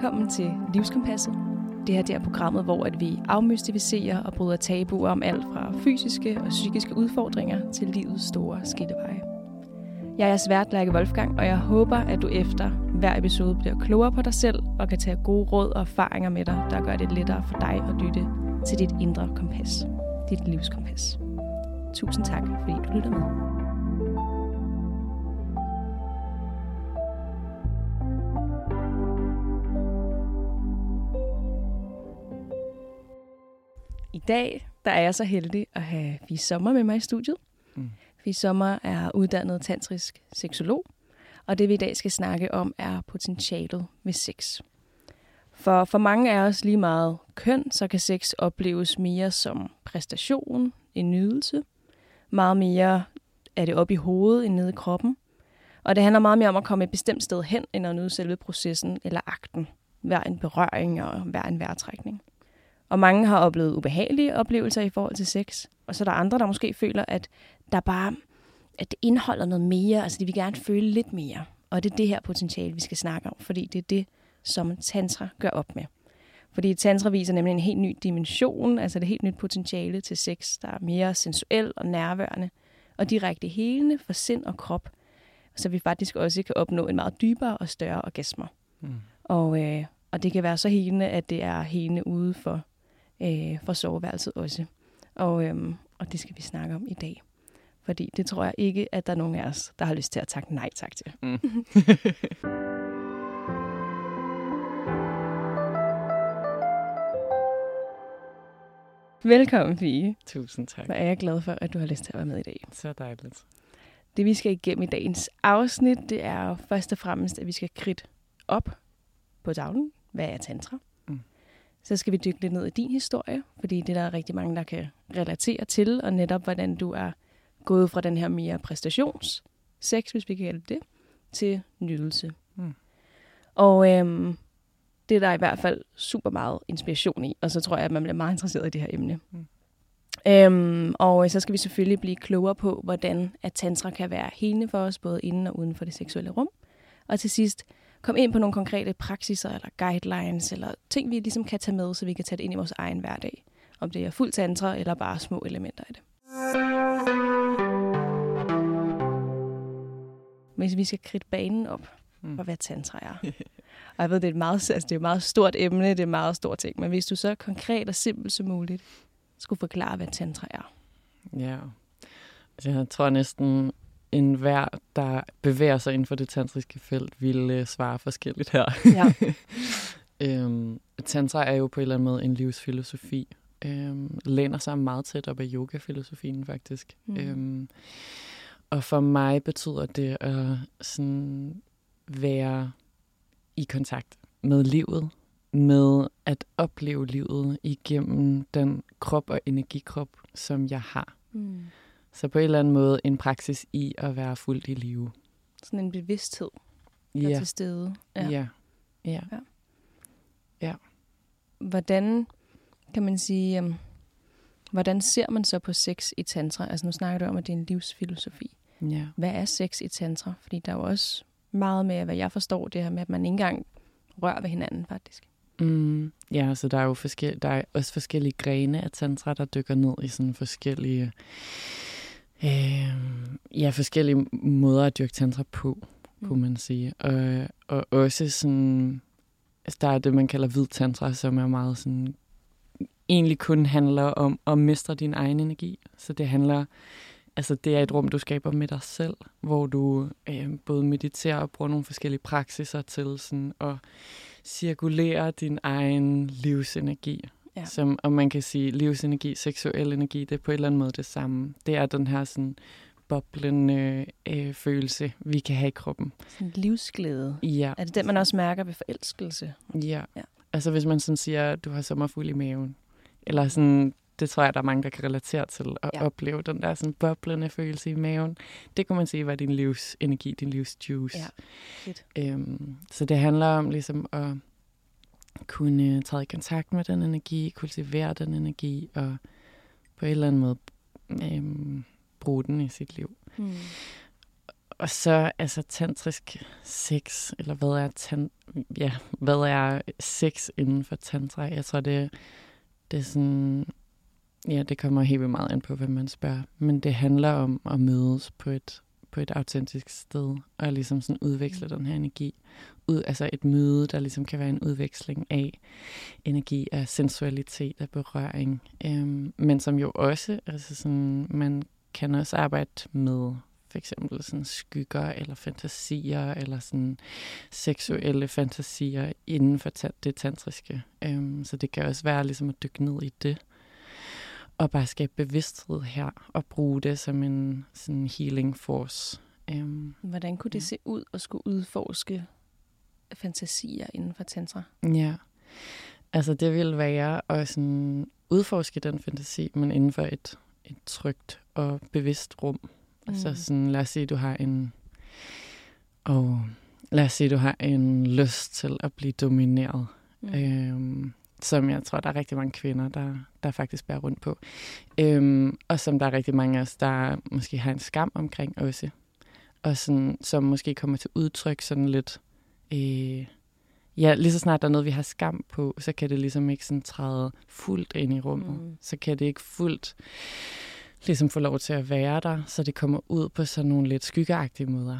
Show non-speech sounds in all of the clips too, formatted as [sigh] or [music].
Velkommen til Livskompasset. Det her det er programmet, hvor at vi afmystificerer og bryder tabuer om alt fra fysiske og psykiske udfordringer til livets store skilleveje. Jeg er svært Lærke Wolfgang, og jeg håber, at du efter hver episode bliver klogere på dig selv og kan tage gode råd og erfaringer med dig, der gør det lettere for dig at lytte til dit indre kompas. Dit livskompas. Tusind tak, fordi du lytter med. Dag der er jeg så heldig at have Fie Sommer med mig i studiet. Mm. Fie Sommer er uddannet tantrisk seksolog, og det vi i dag skal snakke om er potentialet ved sex. For for mange af os lige meget køn, så kan sex opleves mere som præstation, en nydelse. Meget mere er det op i hovedet end nede i kroppen. Og det handler meget mere om at komme et bestemt sted hen, end at nyde selve processen eller akten. Hver en berøring og hver en vejrtrækning. Og mange har oplevet ubehagelige oplevelser i forhold til sex. Og så er der andre, der måske føler, at der bare at det indeholder noget mere. Altså de vil gerne føle lidt mere. Og det er det her potentiale, vi skal snakke om. Fordi det er det, som tantra gør op med. Fordi tantra viser nemlig en helt ny dimension, altså det helt nyt potentiale til sex, der er mere sensuel og nærværende, og direkte helende for sind og krop, så vi faktisk også kan opnå en meget dybere og større orgasmer. Mm. Og, øh, og det kan være så helende, at det er helende ude for øh, for soveværelset også. Og, øhm, og det skal vi snakke om i dag. Fordi det tror jeg ikke, at der er nogen af os, der har lyst til at takke nej tak til. Mm. [laughs] Velkommen, Fie. Tusind tak. Hvor er jeg glad for, at du har lyst til at være med i dag. Så dejligt. Det, vi skal igennem i dagens afsnit, det er først og fremmest, at vi skal kridte op på tavlen. Hvad er tantra? Så skal vi dykke lidt ned i din historie, fordi det der er rigtig mange, der kan relatere til, og netop hvordan du er gået fra den her mere præstationssex, hvis vi kan kalde det, til nydelse. Mm. Og øhm, det er der i hvert fald super meget inspiration i, og så tror jeg, at man bliver meget interesseret i det her emne. Mm. Øhm, og så skal vi selvfølgelig blive klogere på, hvordan at tantra kan være helende for os, både inden og uden for det seksuelle rum. Og til sidst, komme ind på nogle konkrete praksiser eller guidelines, eller ting, vi ligesom kan tage med, så vi kan tage det ind i vores egen hverdag. Om det er fuldt tantra, eller bare små elementer af det. Hvis vi skal kridte banen op mm. for, hvad tantra er. [laughs] Og jeg ved, det er, et meget, altså, det er et meget stort emne, det er en meget stor ting. Men hvis du så konkret og simpelt som muligt skulle forklare, hvad tantra er. Ja, altså, jeg tror næsten, en hver, der bevæger sig inden for det tantriske felt, vil uh, svare forskelligt her. Ja. [laughs] øhm, tantra er jo på en eller anden måde en livsfilosofi. Øhm, læner sig meget tæt op af yogafilosofien faktisk. Mm. Øhm, og for mig betyder det at sådan være i kontakt med livet, med at opleve livet igennem den krop og energikrop, som jeg har. Mm. Så på en eller anden måde en praksis i at være fuldt i live. Sådan en bevidsthed, der ja. er til stede. Ja. Ja. ja. ja. ja. Hvordan kan man sige, um, hvordan ser man så på sex i tantra? Altså nu snakker du om, at det er en livsfilosofi. Ja. Hvad er sex i tantra? Fordi der er jo også meget med, hvad jeg forstår, det her med, at man ikke engang rører ved hinanden faktisk. Mm, ja, så der er jo forskellige, der er også forskellige grene af tantra, der dykker ned i sådan forskellige øh, ja, forskellige måder at dyrke tantra på, mm. kunne man sige. Og, og også sådan, altså der er det, man kalder hvid tantra, som er meget sådan, egentlig kun handler om at mestre din egen energi. Så det handler, altså det er et rum, du skaber med dig selv, hvor du øh, både mediterer og bruger nogle forskellige praksiser til sådan at cirkulere din egen livsenergi. Ja. Som, og man kan sige, livsenergi, seksuel energi, det er på en eller anden måde det samme. Det er den her sådan boblende øh, følelse, vi kan have i kroppen. Sådan livsglæde. Ja. Er det den, man også mærker ved forelskelse? Ja. ja. Altså hvis man sådan siger, du har sommerfuld i maven, eller sådan, det tror jeg, der er mange, der kan relatere til at ja. opleve den der sådan boblende følelse i maven. Det kan man sige var din livsenergi, din livsjuice. Ja, fedt. Øhm, så det handler om ligesom at kunne træde i kontakt med den energi, kultivere den energi og på en eller anden måde øhm, bruge den i sit liv. Mm. og så altså tantrisk sex, eller hvad er, tan ja, hvad er sex inden for tantra? Jeg tror, det, det er sådan... Ja, det kommer helt vildt meget an på, hvad man spørger. Men det handler om at mødes på et, på et autentisk sted, og ligesom sådan udveksle den her energi. Ud, altså et møde, der ligesom kan være en udveksling af energi, af sensualitet, af berøring. Øhm, men som jo også, altså sådan, man kan også arbejde med for eksempel sådan skygger eller fantasier eller sådan seksuelle fantasier inden for det tantriske. Øhm, så det kan også være ligesom at dykke ned i det og bare skabe bevidsthed her og bruge det som en sådan healing force. Um, Hvordan kunne det ja. se ud at skulle udforske fantasier inden for tantra? Ja, altså det vil være at sådan udforske den fantasi, men inden for et, et trygt og bevidst rum. Altså mm. Altså sådan, lad os sige, du har en... Og lad os sige, du har en lyst til at blive domineret. Mm. Øhm, som jeg tror, der er rigtig mange kvinder, der, der faktisk bærer rundt på. Øhm, og som der er rigtig mange af os, der måske har en skam omkring også. Og sådan, som måske kommer til udtryk sådan lidt... Øh, ja, lige så snart der er noget, vi har skam på, så kan det ligesom ikke sådan træde fuldt ind i rummet. Mm. Så kan det ikke fuldt ligesom få lov til at være der, så det kommer ud på sådan nogle lidt skyggeagtige måder.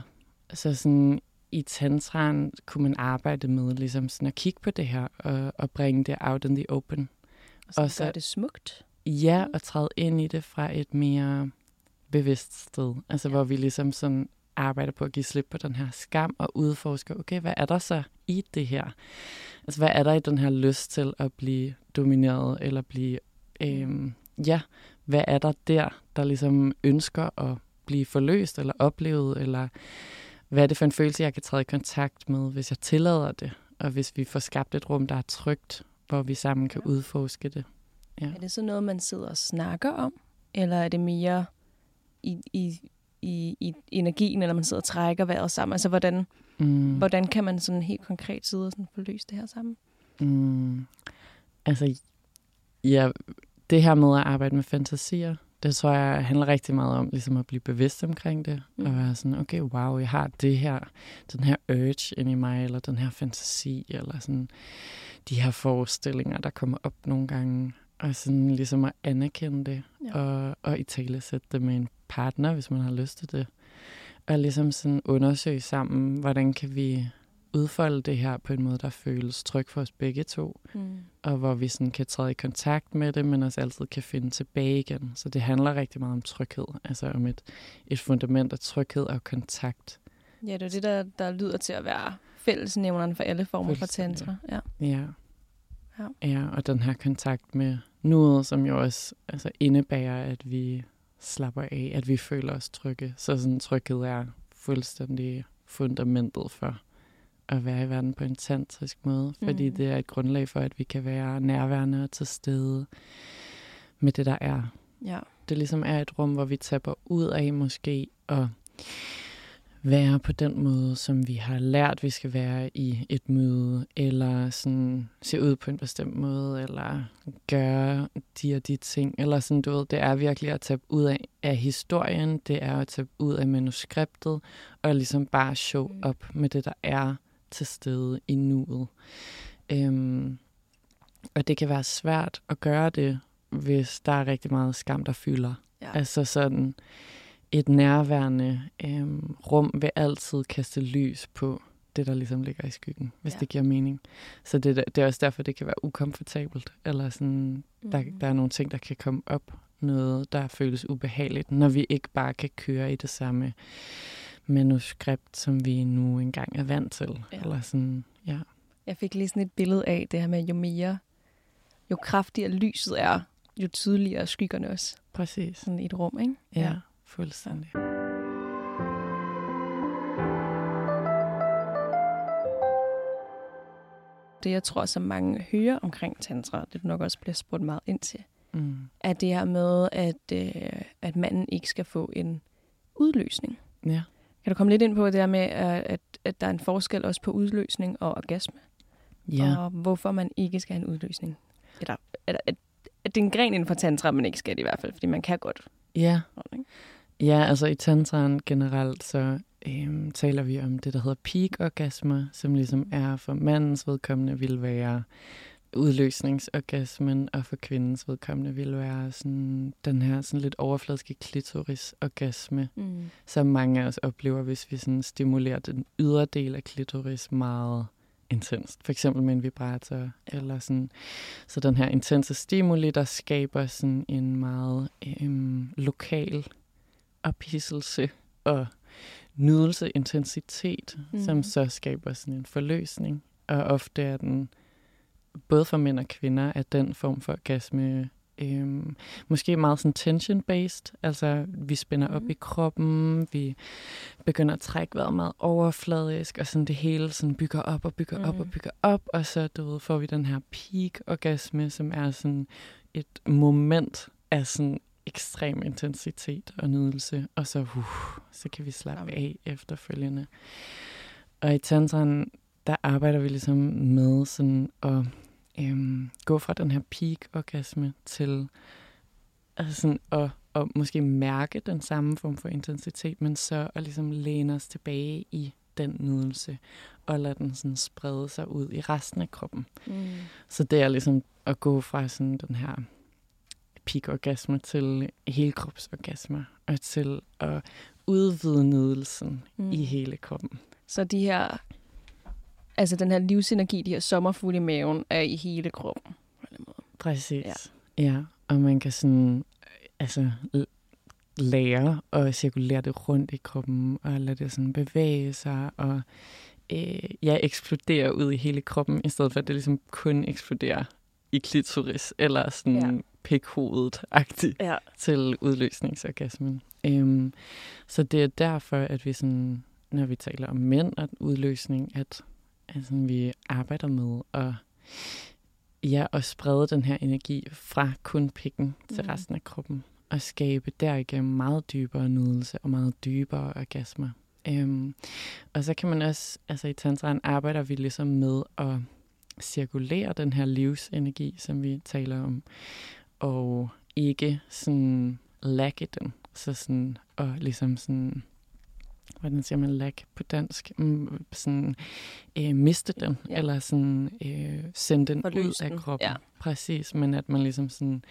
Så sådan i tantraen kunne man arbejde med ligesom sådan at kigge på det her og, og bringe det out in the open. Og så, og så det smukt. Ja, og træde ind i det fra et mere bevidst sted. Altså ja. hvor vi ligesom sådan arbejder på at give slip på den her skam og udforske, okay, hvad er der så i det her? Altså hvad er der i den her lyst til at blive domineret eller blive, øhm, ja, hvad er der der, der ligesom ønsker at blive forløst eller oplevet, eller hvad er det for en følelse, jeg kan træde i kontakt med, hvis jeg tillader det, og hvis vi får skabt et rum, der er trygt, hvor vi sammen kan udforske det. Ja. Er det så noget, man sidder og snakker om, eller er det mere i, i, i, i energien, eller man sidder og trækker vejret sammen? Altså, hvordan, mm. hvordan kan man sådan helt konkret sidde og sådan forløse det her sammen? Mm. Altså, ja, det her med at arbejde med fantasier, det tror jeg handler rigtig meget om ligesom at blive bevidst omkring det. Mm. Og være sådan, okay, wow, jeg har det her, den her urge ind i mig, eller den her fantasi, eller sådan de her forestillinger, der kommer op nogle gange. Og sådan ligesom at anerkende det, ja. og, og i tale sætte det med en partner, hvis man har lyst til det. Og ligesom sådan undersøge sammen, hvordan kan vi udfolde det her på en måde, der føles tryg for os begge to. Mm. Og hvor vi sådan kan træde i kontakt med det, men også altid kan finde tilbage igen. Så det handler rigtig meget om tryghed. Altså om et, et fundament af tryghed og kontakt. Ja, det er det, der, der lyder til at være fællesnævneren for alle former for tantra. Ja. ja. Ja. ja, og den her kontakt med nuet, som jo også altså, indebærer, at vi slapper af, at vi føler os trygge. Så sådan tryghed er fuldstændig fundamentet for at være i verden på en tantrisk måde, fordi mm. det er et grundlag for, at vi kan være nærværende og til stede med det, der er. Ja. Det ligesom er et rum, hvor vi tapper ud af måske og være på den måde, som vi har lært, vi skal være i et møde, eller sådan se ud på en bestemt måde, eller gøre de og de ting, eller sådan, du ved, det er virkelig at tage ud af, af historien, det er at tage ud af manuskriptet, og ligesom bare show mm. op med det, der er, til stede i nuet. Øhm, og det kan være svært at gøre det, hvis der er rigtig meget skam, der fylder. Ja. Altså sådan et nærværende øhm, rum vil altid kaste lys på det, der ligesom ligger i skyggen, hvis ja. det giver mening. Så det, det er også derfor, det kan være ukomfortabelt, eller sådan, mm. der, der er nogle ting, der kan komme op, noget, der føles ubehageligt, når vi ikke bare kan køre i det samme manuskript, som vi nu engang er vant til. Ja. Eller sådan, ja. Jeg fik lige sådan et billede af det her med, jo mere, jo kraftigere lyset er, jo tydeligere skyggerne også. Præcis. Sådan i et rum, ikke? Ja, ja. fuldstændig. Det, jeg tror, som mange hører omkring tantra, det nok også bliver spurgt meget ind til, mm. er det her med, at, øh, at manden ikke skal få en udløsning. Ja. Kan du komme lidt ind på det der med, at, at der er en forskel også på udløsning og orgasme? Ja. Og hvorfor man ikke skal have en udløsning? Eller, eller at, at det er en gren inden for tantra, man ikke skal i hvert fald, fordi man kan godt. Ja. Ja, altså i tantraen generelt, så øhm, taler vi om det, der hedder peak-orgasmer, som ligesom er for mandens vedkommende vil være udløsningsorgasmen, og for kvindens vedkommende vil være sådan, den her sådan lidt overfladiske klitorisorgasme, mm. som mange af os oplever, hvis vi sådan stimulerer den ydre del af klitoris meget intenst. For eksempel med en vibrator. Ja. Eller sådan. Så den her intense stimuli, der skaber sådan en meget øhm, lokal ophidselse og nydelse, intensitet, mm. som så skaber sådan en forløsning. Og ofte er den, både for mænd og kvinder, at den form for orgasme øhm, måske meget sådan tension-based. Altså, vi spænder mm. op i kroppen, vi begynder at trække vejret meget overfladisk, og sådan det hele sådan bygger op og bygger mm. op og mm. bygger op, og så du ved, får vi den her peak-orgasme, som er sådan et moment af sådan ekstrem intensitet og nydelse, og så, uh, så kan vi slappe af efterfølgende. Og i tantraen, der arbejder vi ligesom med sådan at øhm, gå fra den her peak-orgasme til altså sådan at, at måske mærke den samme form for intensitet, men så at ligesom læne os tilbage i den nydelse, og lade den sådan sprede sig ud i resten af kroppen. Mm. Så det er ligesom at gå fra sådan den her peak-orgasme til helkropsorgasme, og til at udvide nydelsen mm. i hele kroppen. Så de her altså den her livsenergi, de her sommerfugle i maven, er i hele kroppen. Præcis. Ja. ja, og man kan sådan, altså lære at cirkulere det rundt i kroppen, og lade det sådan bevæge sig, og øh, ja, eksplodere ud i hele kroppen, i stedet for at det ligesom kun eksploderer i klitoris, eller sådan ja. pikhovedet-agtigt ja. til udløsningsorgasmen. Um, så det er derfor, at vi sådan, når vi taler om mænd og udløsning, at altså, vi arbejder med at, ja, at sprede den her energi fra kun pikken til mm. resten af kroppen. Og skabe derigennem meget dybere nydelse og meget dybere orgasmer. Øhm, og så kan man også, altså i tantraen arbejder vi ligesom med at cirkulere den her livsenergi, som vi taler om, og ikke sådan lagge den. Så sådan, og ligesom sådan hvordan siger man lag på dansk, mm, sådan øh, miste den, ja. eller sådan øh, sende den Forløs ud af kroppen. Ja. Præcis, men at man ligesom sådan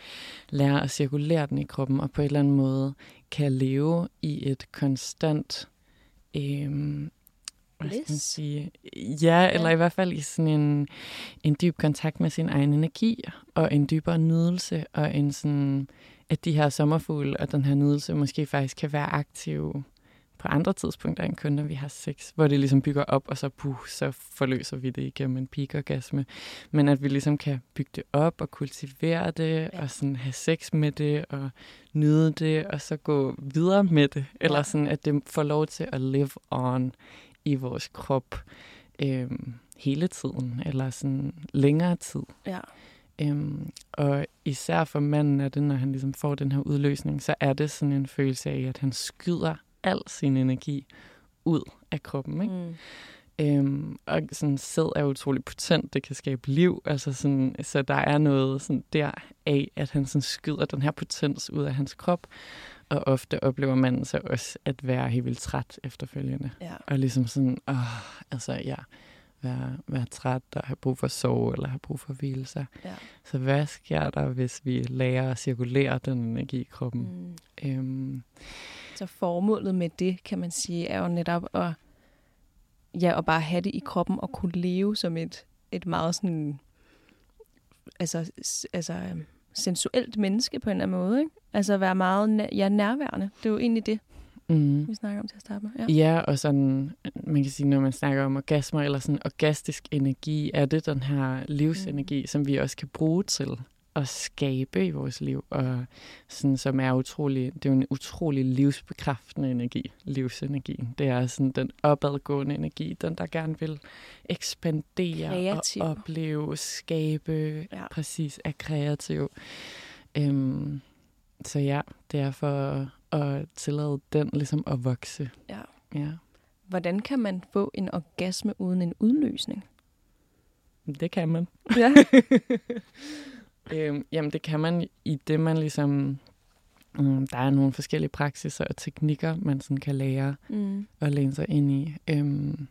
lærer at cirkulere den i kroppen, og på en eller anden måde kan leve i et konstant øh, hvad skal man sige? Ja, ja, eller i hvert fald i sådan en, en dyb kontakt med sin egen energi, og en dybere nydelse, og en sådan, at de her sommerfugle og den her nydelse måske faktisk kan være aktive på andre tidspunkter end kun, når vi har sex, hvor det ligesom bygger op, og så, puh, så forløser vi det igennem en peak-orgasme. Men at vi ligesom kan bygge det op og kultivere det, ja. og sådan have sex med det, og nyde det, og så gå videre med det. Eller ja. sådan, at det får lov til at live on i vores krop øhm, hele tiden, eller sådan længere tid. Ja. Øhm, og især for manden er det, når han ligesom får den her udløsning, så er det sådan en følelse af, at han skyder al sin energi ud af kroppen. Ikke? Mm. Øhm, og sådan sæd er utrolig potent, det kan skabe liv, altså sådan, så der er noget sådan der af, at han sådan skyder den her potens ud af hans krop, og ofte oplever man så også at være helt vildt træt efterfølgende. Ja. Og ligesom sådan, åh, altså ja, være, være træt og have brug for at sove eller have brug for at hvile sig. Ja. Så hvad sker der, hvis vi lærer at cirkulere den energi i kroppen? Mm. Øhm, så formålet med det, kan man sige, er jo netop at, ja, at bare have det i kroppen og kunne leve som et, et meget sådan, altså, altså sensuelt menneske på en eller anden måde. Ikke? Altså være meget ja, nærværende. Det er jo egentlig det, mm. vi snakker om til at starte med. Ja. ja, og sådan, man kan sige, når man snakker om orgasmer eller sådan orgastisk energi, er det den her livsenergi, mm. som vi også kan bruge til at skabe i vores liv, og sådan, som er utrolig, det er jo en utrolig livsbekræftende energi, livsenergien. Det er sådan den opadgående energi, den der gerne vil ekspandere kreativ. og opleve, skabe, ja. præcis, er kreativ. Øhm, så ja, det er for at tillade den ligesom at vokse. Ja. ja. Hvordan kan man få en orgasme uden en udløsning? Det kan man. Ja. [laughs] Øhm, jamen, det kan man i det, man ligesom Mm, der er nogle forskellige praksiser og teknikker, man sådan kan lære mm. og læne sig ind i. Øhm,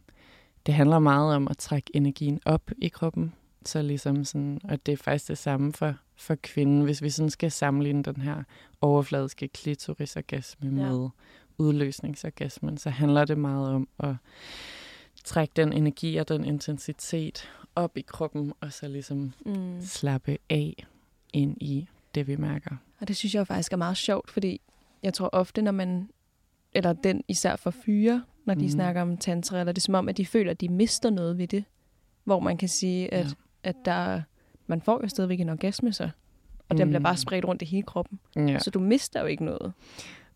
det handler meget om at trække energien op i kroppen. Så ligesom sådan, og det er faktisk det samme for, for kvinden. Hvis vi sådan skal sammenligne den her overfladiske klitorisorgasme ja. med udløsningsorgasmen, så handler det meget om at trække den energi og den intensitet op i kroppen, og så ligesom mm. slappe af ind i det, vi mærker. Og det synes jeg faktisk er meget sjovt, fordi jeg tror ofte, når man, eller den især for fyre, når de mm. snakker om tantra, eller det er som om, at de føler, at de mister noget ved det. Hvor man kan sige, at, ja. at der, man får jo stadigvæk en orgasme så, og mm. den bliver bare spredt rundt i hele kroppen. Ja. Så du mister jo ikke noget.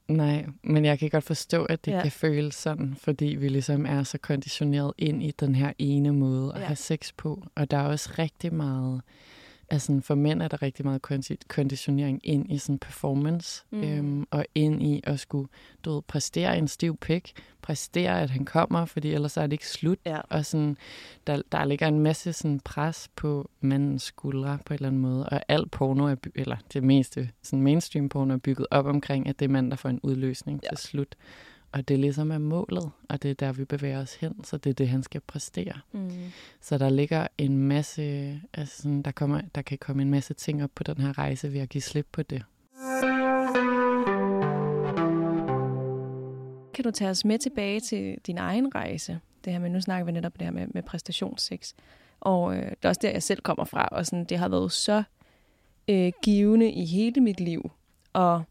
Nej, men jeg kan godt forstå, at det ja. kan føles sådan, fordi vi ligesom er så konditioneret ind i den her ene måde at ja. have sex på. Og der er også rigtig meget altså for mænd er der rigtig meget konditionering ind i sådan performance, mm. øhm, og ind i at skulle du ved, præstere en stiv pik, præstere, at han kommer, fordi ellers er det ikke slut. Ja. Og sådan, der, der ligger en masse sådan pres på mandens skuldre på en eller anden måde, og alt porno, er, eller det meste sådan mainstream porno er bygget op omkring, at det er mand, der får en udløsning ja. til slut. Og det ligesom er målet, og det er der, vi bevæger os hen, så det er det, han skal præstere. Mm. Så der ligger en masse, altså sådan, der, kommer, der kan komme en masse ting op på den her rejse ved at give slip på det. Kan du tage os med tilbage til din egen rejse? Det her med, nu snakker vi netop det her med, med præstationssex. Og øh, det er også der, jeg selv kommer fra, og sådan, det har været så øh, givende i hele mit liv. Og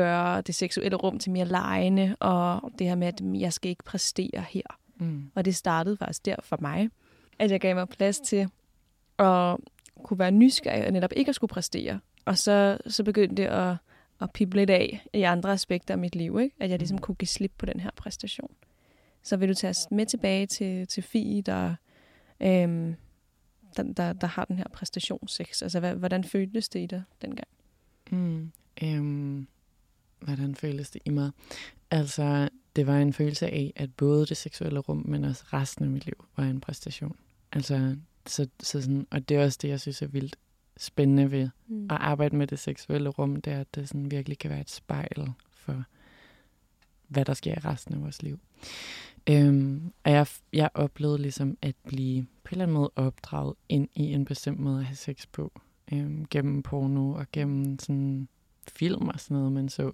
gøre det seksuelle rum til mere lejende, og det her med, at jeg skal ikke præstere her. Mm. Og det startede faktisk der for mig, at jeg gav mig plads til at kunne være nysgerrig og netop ikke at skulle præstere. Og så, så begyndte det at, at pible lidt af i andre aspekter af mit liv, ikke? at jeg ligesom mm. kunne give slip på den her præstation. Så vil du tage os med tilbage til, til Fie, der, øhm, der, der, der har den her præstationssex. Altså, hvad, hvordan føltes det i dig dengang? Mm, øhm, hvordan føles det i mig? Altså, det var en følelse af, at både det seksuelle rum, men også resten af mit liv var en præstation. Altså, så, så sådan, og det er også det, jeg synes er vildt spændende ved mm. at arbejde med det seksuelle rum, det er, at det sådan virkelig kan være et spejl for, hvad der sker i resten af vores liv. Øhm, og jeg, jeg oplevede ligesom at blive på en eller anden måde opdraget ind i en bestemt måde at have sex på. Øhm, gennem porno og gennem sådan film og sådan noget, men så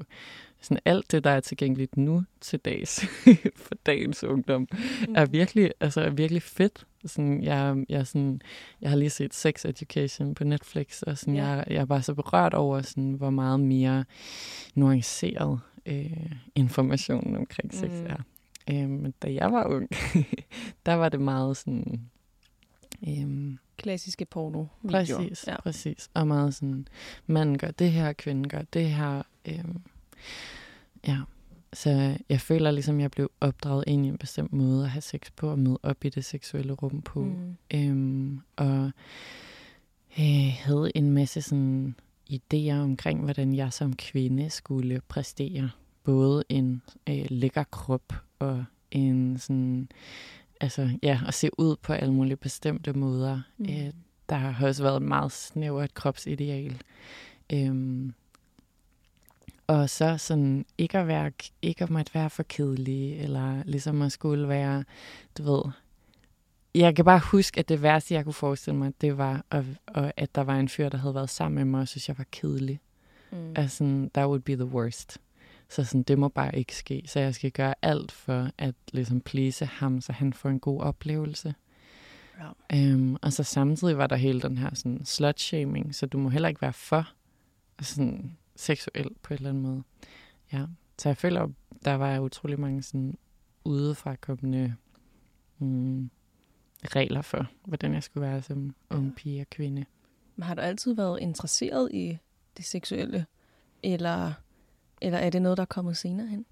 sådan alt det, der er tilgængeligt nu til dags [laughs] for dagens ungdom, mm. er virkelig, altså er virkelig fedt. Sådan, jeg, jeg, sådan, jeg har lige set Sex Education på Netflix, og sådan, ja. jeg, jeg er bare så berørt over, sådan, hvor meget mere nuanceret øh, informationen omkring sex mm. er. Øh, men da jeg var ung, [laughs] der var det meget sådan... Øh, klassiske porno Præcis, ja. præcis. Og meget sådan, manden gør det her, kvinden gør det her. Øhm, ja, så jeg føler ligesom, jeg blev opdraget ind i en bestemt måde at have sex på, og møde op i det seksuelle rum på. Mm. Øhm, og øh, havde en masse sådan idéer omkring, hvordan jeg som kvinde skulle præstere. Både en øh, lækker krop og en sådan altså, ja, at se ud på alle mulige bestemte måder. Mm. Øh, der har også været et meget snævert kropsideal. Øhm, og så sådan ikke at være, ikke at måtte være for kedelig, eller ligesom at skulle være, du ved, jeg kan bare huske, at det værste, jeg kunne forestille mig, det var, at, at der var en fyr, der havde været sammen med mig, og synes, jeg var kedelig. Mm. Altså, that would be the worst. Så sådan, det må bare ikke ske. Så jeg skal gøre alt for at ligesom please ham, så han får en god oplevelse. Ja. Øhm, og så samtidig var der hele den her sådan slut-shaming, så du må heller ikke være for sådan, seksuel på en eller anden måde. Ja. Så jeg føler, der var utrolig mange sådan udefra kommende mm, regler for, hvordan jeg skulle være som ung pige og kvinde. Men har du altid været interesseret i det seksuelle? Eller eller er det noget, der er kommet senere hen?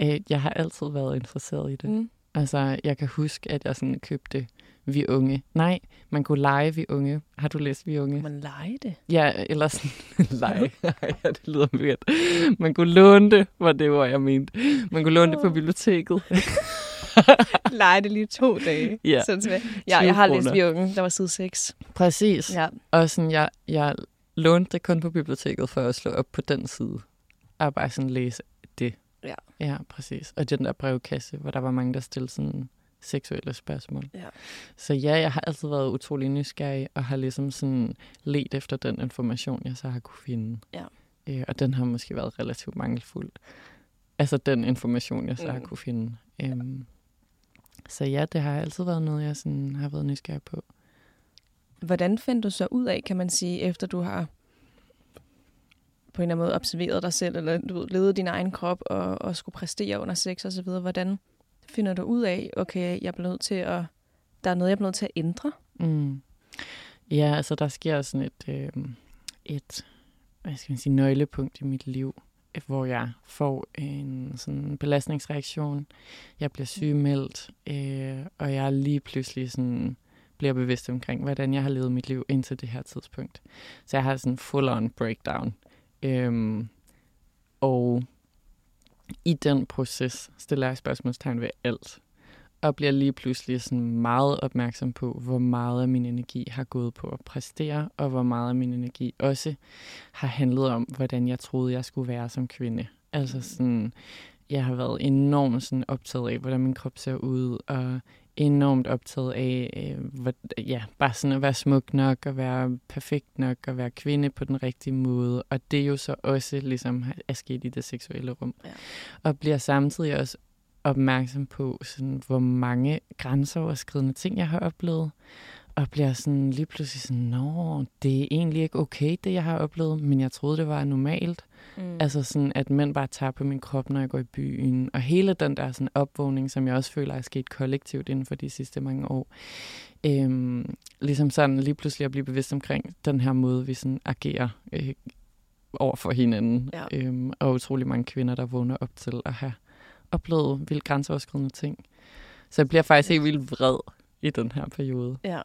Øh, jeg har altid været interesseret i det. Mm. Altså, jeg kan huske, at jeg sådan købte Vi Unge. Nej, man kunne lege Vi Unge. Har du læst Vi Unge? Man lege det? Ja, eller sådan [laughs] lege. ja, det lyder weird. Man kunne låne det, var det, hvor jeg mente. Man kunne låne oh. det på biblioteket. [laughs] lege det lige to dage. Ja, sådan, ja jeg har læst Vi Unge, der var side 6. Præcis. Ja. Og sådan, jeg, jeg lånte det kun på biblioteket for at slå op på den side. Og bare sådan læse det. Ja. Ja, præcis. Og den der brevkasse, hvor der var mange, der stillede sådan seksuelle spørgsmål. Ja. Så ja, jeg har altid været utrolig nysgerrig, og har ligesom sådan let efter den information, jeg så har kunne finde. Ja. Øh, og den har måske været relativt mangelfuld. Altså den information, jeg så mm. har kunne finde. Øhm, så ja, det har altid været noget, jeg sådan har været nysgerrig på. Hvordan fandt du så ud af, kan man sige, efter du har på en eller anden måde observeret dig selv, eller du ved, levet din egen krop og, og skulle præstere under sex og så videre. Hvordan finder du ud af, okay, jeg bliver nødt til at, der er noget, jeg bliver nødt til at ændre? Mm. Ja, altså der sker sådan et, øh, et hvad skal man sige, nøglepunkt i mit liv, hvor jeg får en sådan belastningsreaktion. Jeg bliver sygemeldt, øh, og jeg lige pludselig sådan bliver bevidst omkring, hvordan jeg har levet mit liv indtil det her tidspunkt. Så jeg har sådan en full-on breakdown. Øhm, og i den proces stiller jeg spørgsmålstegn ved alt. Og bliver lige pludselig sådan meget opmærksom på, hvor meget af min energi har gået på at præstere, og hvor meget af min energi også har handlet om, hvordan jeg troede, jeg skulle være som kvinde. Altså sådan, jeg har været enormt sådan optaget af, hvordan min krop ser ud, og enormt optaget af, øh, hvad, ja, bare sådan at være smuk nok, og være perfekt nok, og være kvinde på den rigtige måde. Og det er jo så også ligesom er sket i det seksuelle rum. Ja. Og bliver samtidig også opmærksom på, sådan, hvor mange grænseoverskridende ting, jeg har oplevet. Og bliver sådan lige pludselig sådan, nå, det er egentlig ikke okay, det jeg har oplevet, men jeg troede, det var normalt. Mm. Altså sådan, at mænd bare tager på min krop, når jeg går i byen. Og hele den der sådan opvågning, som jeg også føler er sket kollektivt inden for de sidste mange år. Øhm, ligesom sådan lige pludselig at blive bevidst omkring den her måde, vi sådan agerer øh, over for hinanden. Ja. Øhm, og utrolig mange kvinder, der vågner op til at have oplevet vildt grænseoverskridende ting. Så jeg bliver faktisk helt vildt vred i den her periode. ja.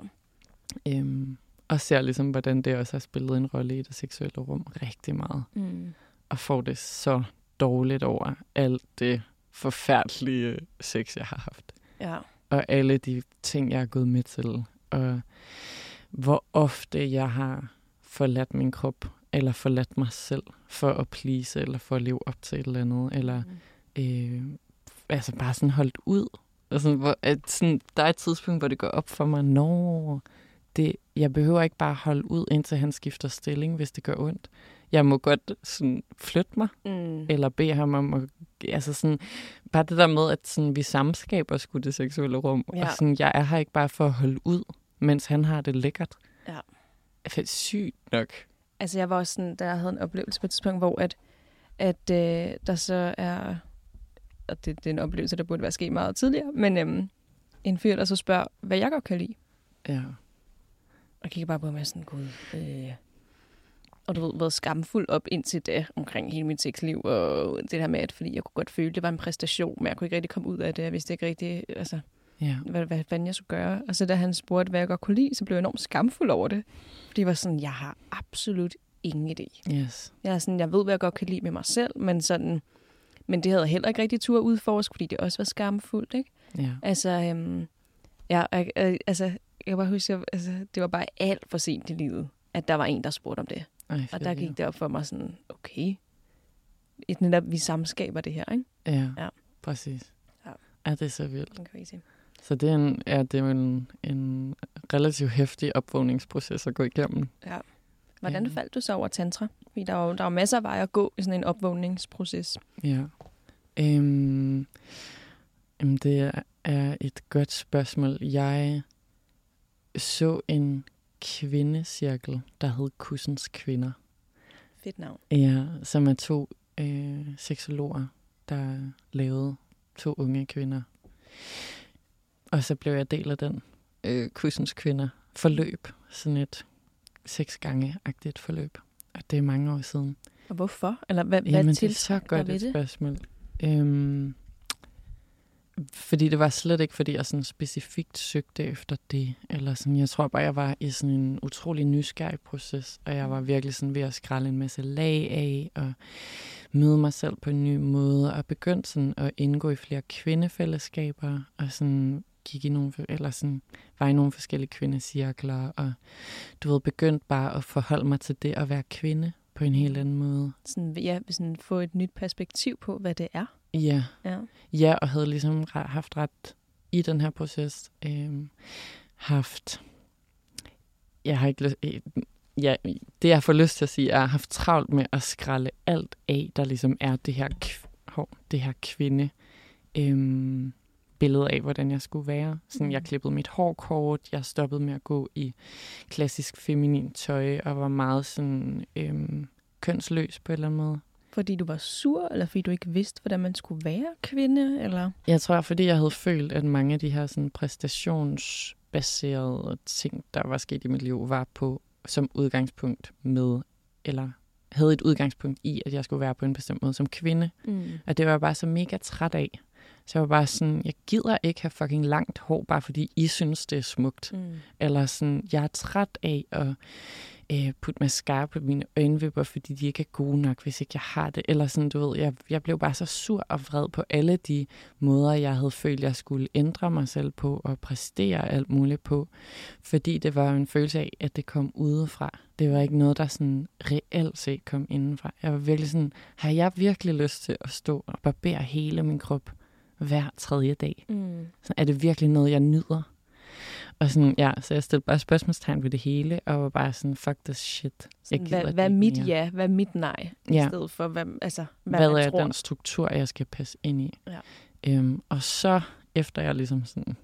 Øhm, og ser ligesom, hvordan det også har spillet en rolle i det seksuelle rum rigtig meget Mm. Og får det så dårligt over alt det forfærdelige sex, jeg har haft. Ja. Og alle de ting, jeg er gået med til. Og hvor ofte jeg har forladt min krop, eller forladt mig selv for at please, eller for at leve op til et eller andet, eller Mm. øh, altså bare sådan holdt ud. Og sådan, hvor, at sådan, der er et tidspunkt, hvor det går op for mig, når det, jeg behøver ikke bare holde ud, indtil han skifter stilling, hvis det gør ondt. Jeg må godt sådan, flytte mig, Mm. eller bede ham om at... Altså sådan, bare det der med, at sådan, vi samskaber sgu det seksuelle rum. Ja. Og sådan, jeg er her ikke bare for at holde ud, mens han har det lækkert. Ja. Det er sygt nok. Altså, jeg var også sådan, da jeg havde en oplevelse på et tidspunkt, hvor at, at øh, der så er, og det, det er en oplevelse, der burde være sket meget tidligere, men øhm, en fyr, der så spørger, hvad jeg godt kan lide. Ja. Og kigger bare på mig sådan, gud, øh, og du ved, været skamfuld op indtil det omkring hele mit sexliv, og det der med, at fordi jeg kunne godt føle, det var en præstation, men jeg kunne ikke rigtig komme ud af det, jeg vidste ikke rigtig, altså, Ja. hvad, hvad fanden jeg skulle gøre. Og så da han spurgte, hvad jeg godt kunne lide, så blev jeg enormt skamfuld over det. Fordi jeg var sådan, jeg har absolut ingen idé. Yes. Jeg, er sådan, jeg ved, hvad jeg godt kan lide med mig selv, men, sådan, men det havde jeg heller ikke rigtig tur at udforske, fordi det også var skamfuldt. Ikke? Ja. Altså, øhm, ja, øh, altså, jeg bare huske, at altså, det var bare alt for sent i livet, at der var en, der spurgte om det. Ej, Og der gik det op for mig sådan, okay, et netop, vi samskaber det her, ikke? Ja, Ja. præcis. Ja. Ja. det er så vildt. Crazy. Så det er, en, ja, det er en, en relativt hæftig opvågningsproces at gå igennem. Ja. Hvordan Ja. faldt du så over tantra? Fordi der er jo, der er masser af veje at gå i sådan en opvågningsproces. Ja. Øhm, jamen det er et godt spørgsmål. Jeg så en kvindecirkel, der hed Kussens Kvinder. Fedt navn. Ja, som er to øh, seksologer, der lavede to unge kvinder. Og så blev jeg del af den øh, Kussens Kvinder forløb. Sådan et seks gange-agtigt forløb. Og det er mange år siden. Og hvorfor? Eller hvad, Jamen, hvad det er så godt et det? spørgsmål. Øhm, fordi det var slet ikke, fordi jeg sådan specifikt søgte efter det. Eller sådan, jeg tror bare, jeg var i sådan en utrolig nysgerrig proces. Og jeg var virkelig sådan ved at skralde en masse lag af. Og møde mig selv på en ny måde. Og begyndte sådan at indgå i flere kvindefællesskaber. Og sådan gik i nogle, eller sådan, var i nogle forskellige kvindecirkler, og du ved, begyndt bare at forholde mig til det at være kvinde på en helt anden måde. Sådan, ja, sådan få et nyt perspektiv på, hvad det er. Ja. Ja. Ja, og havde ligesom haft ret i den her proces. Øhm, haft... Jeg har ikke lyst... øh, Ja, det jeg får lyst til at sige, er, at jeg har haft travlt med at skralde alt af, der ligesom er det her, hov, det her kvinde øhm, billede af, hvordan jeg skulle være. Sådan, jeg Mm. klippede mit hår kort, jeg stoppede med at gå i klassisk feminin tøj, og var meget sådan øhm, kønsløs på en eller anden måde. Fordi du var sur, eller fordi du ikke vidste, hvordan man skulle være kvinde, eller? Jeg tror, fordi jeg havde følt, at mange af de her sådan, præstationsbaserede ting, der var sket i mit liv, var på som udgangspunkt med, eller havde et udgangspunkt i, at jeg skulle være på en bestemt måde som kvinde. Mm. Og det var jeg bare så mega træt af. Så jeg var bare sådan, jeg gider ikke have fucking langt hår, bare fordi I synes, det er smukt. Mm. Eller sådan, jeg er træt af at øh, putte mascara på mine øjenvipper, fordi de ikke er gode nok, hvis ikke jeg har det. Eller sådan, du ved, jeg, jeg blev bare så sur og vred på alle de måder, jeg havde følt, jeg skulle ændre mig selv på og præstere alt muligt på. Fordi det var en følelse af, at det kom udefra. Det var ikke noget, der sådan reelt set kom indenfra. Jeg var virkelig sådan, har jeg virkelig lyst til at stå og barbere hele min krop hver tredje dag? Mm. Så er det virkelig noget, jeg nyder? Og sådan, ja, så jeg stillede bare spørgsmålstegn ved det hele, og var bare sådan, fuck this shit. Jeg gider hvad, hvad er mit mere. ja, hvad er mit nej? I Ja. stedet for, hvad, altså, hvad, Hvad er tror. den struktur, jeg skal passe ind i? Ja. Øhm, og så, efter jeg ligesom sådan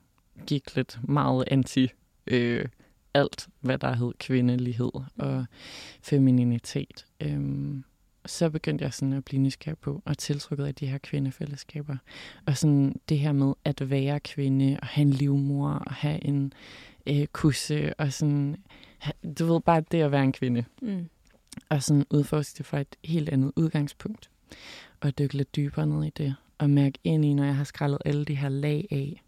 gik lidt meget anti øh, alt, hvad der hed kvindelighed og femininitet, øhm, så begyndte jeg sådan at blive nysgerrig på og tiltrukket af de her kvindefællesskaber. Og sådan det her med at være kvinde og have en livmor og have en øh, kusse og sådan, du ved bare det at være en kvinde. Mm. Og sådan udforske det fra et helt andet udgangspunkt. Og dykke lidt dybere ned i det. Og mærke ind i, når jeg har skrællet alle de her lag af,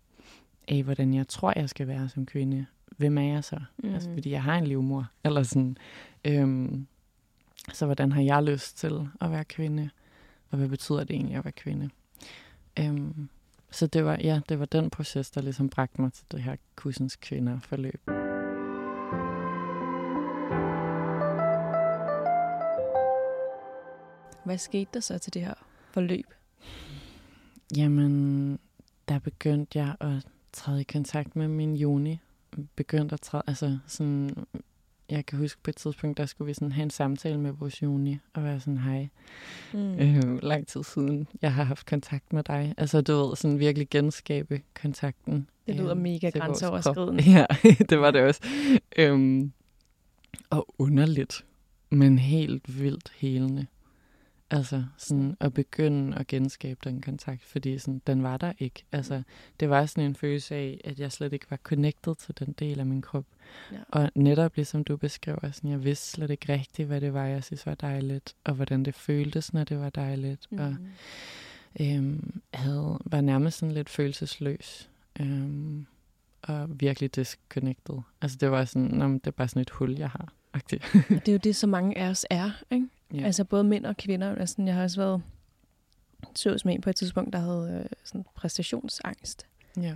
af hvordan jeg tror, jeg skal være som kvinde. Hvem er jeg så? Mm. Altså, fordi jeg har en livmor. Eller sådan, øhm, så hvordan har jeg lyst til at være kvinde? Og hvad betyder det egentlig at være kvinde? Øhm, så det var, ja, det var den proces, der ligesom bragte mig til det her kussens kvinder forløb. Hvad skete der så til det her forløb? Jamen, der begyndte jeg at træde i kontakt med min juni. Begyndte at træde, altså sådan, jeg kan huske på et tidspunkt, der skulle vi sådan have en samtale med vores juni, og være sådan, hej, Mm. øh, lang tid siden, jeg har haft kontakt med dig. Altså, du ved, sådan virkelig genskabe kontakten. Det lyder øhm, mega grænseoverskridende. [laughs] Ja, det var det også. Øhm, og underligt, men helt vildt helende. Altså sådan at begynde at genskabe den kontakt, fordi sådan, den var der ikke. Altså, det var sådan en følelse af, at jeg slet ikke var connected til den del af min krop. Ja. Og netop ligesom du beskriver, sådan, jeg vidste slet ikke rigtigt, hvad det var, jeg synes var dejligt, og hvordan det føltes, når det var dejligt. Mm. Og øhm, havde, var nærmest sådan lidt følelsesløs. Øhm, og virkelig disconnected. Altså det var sådan, men det er bare sådan et hul, jeg har. [laughs] Det er jo det, så mange af os er, ikke? Ja. Altså både mænd og kvinder. Altså, jeg har også været så med en på et tidspunkt, der havde øh, sådan præstationsangst. ja.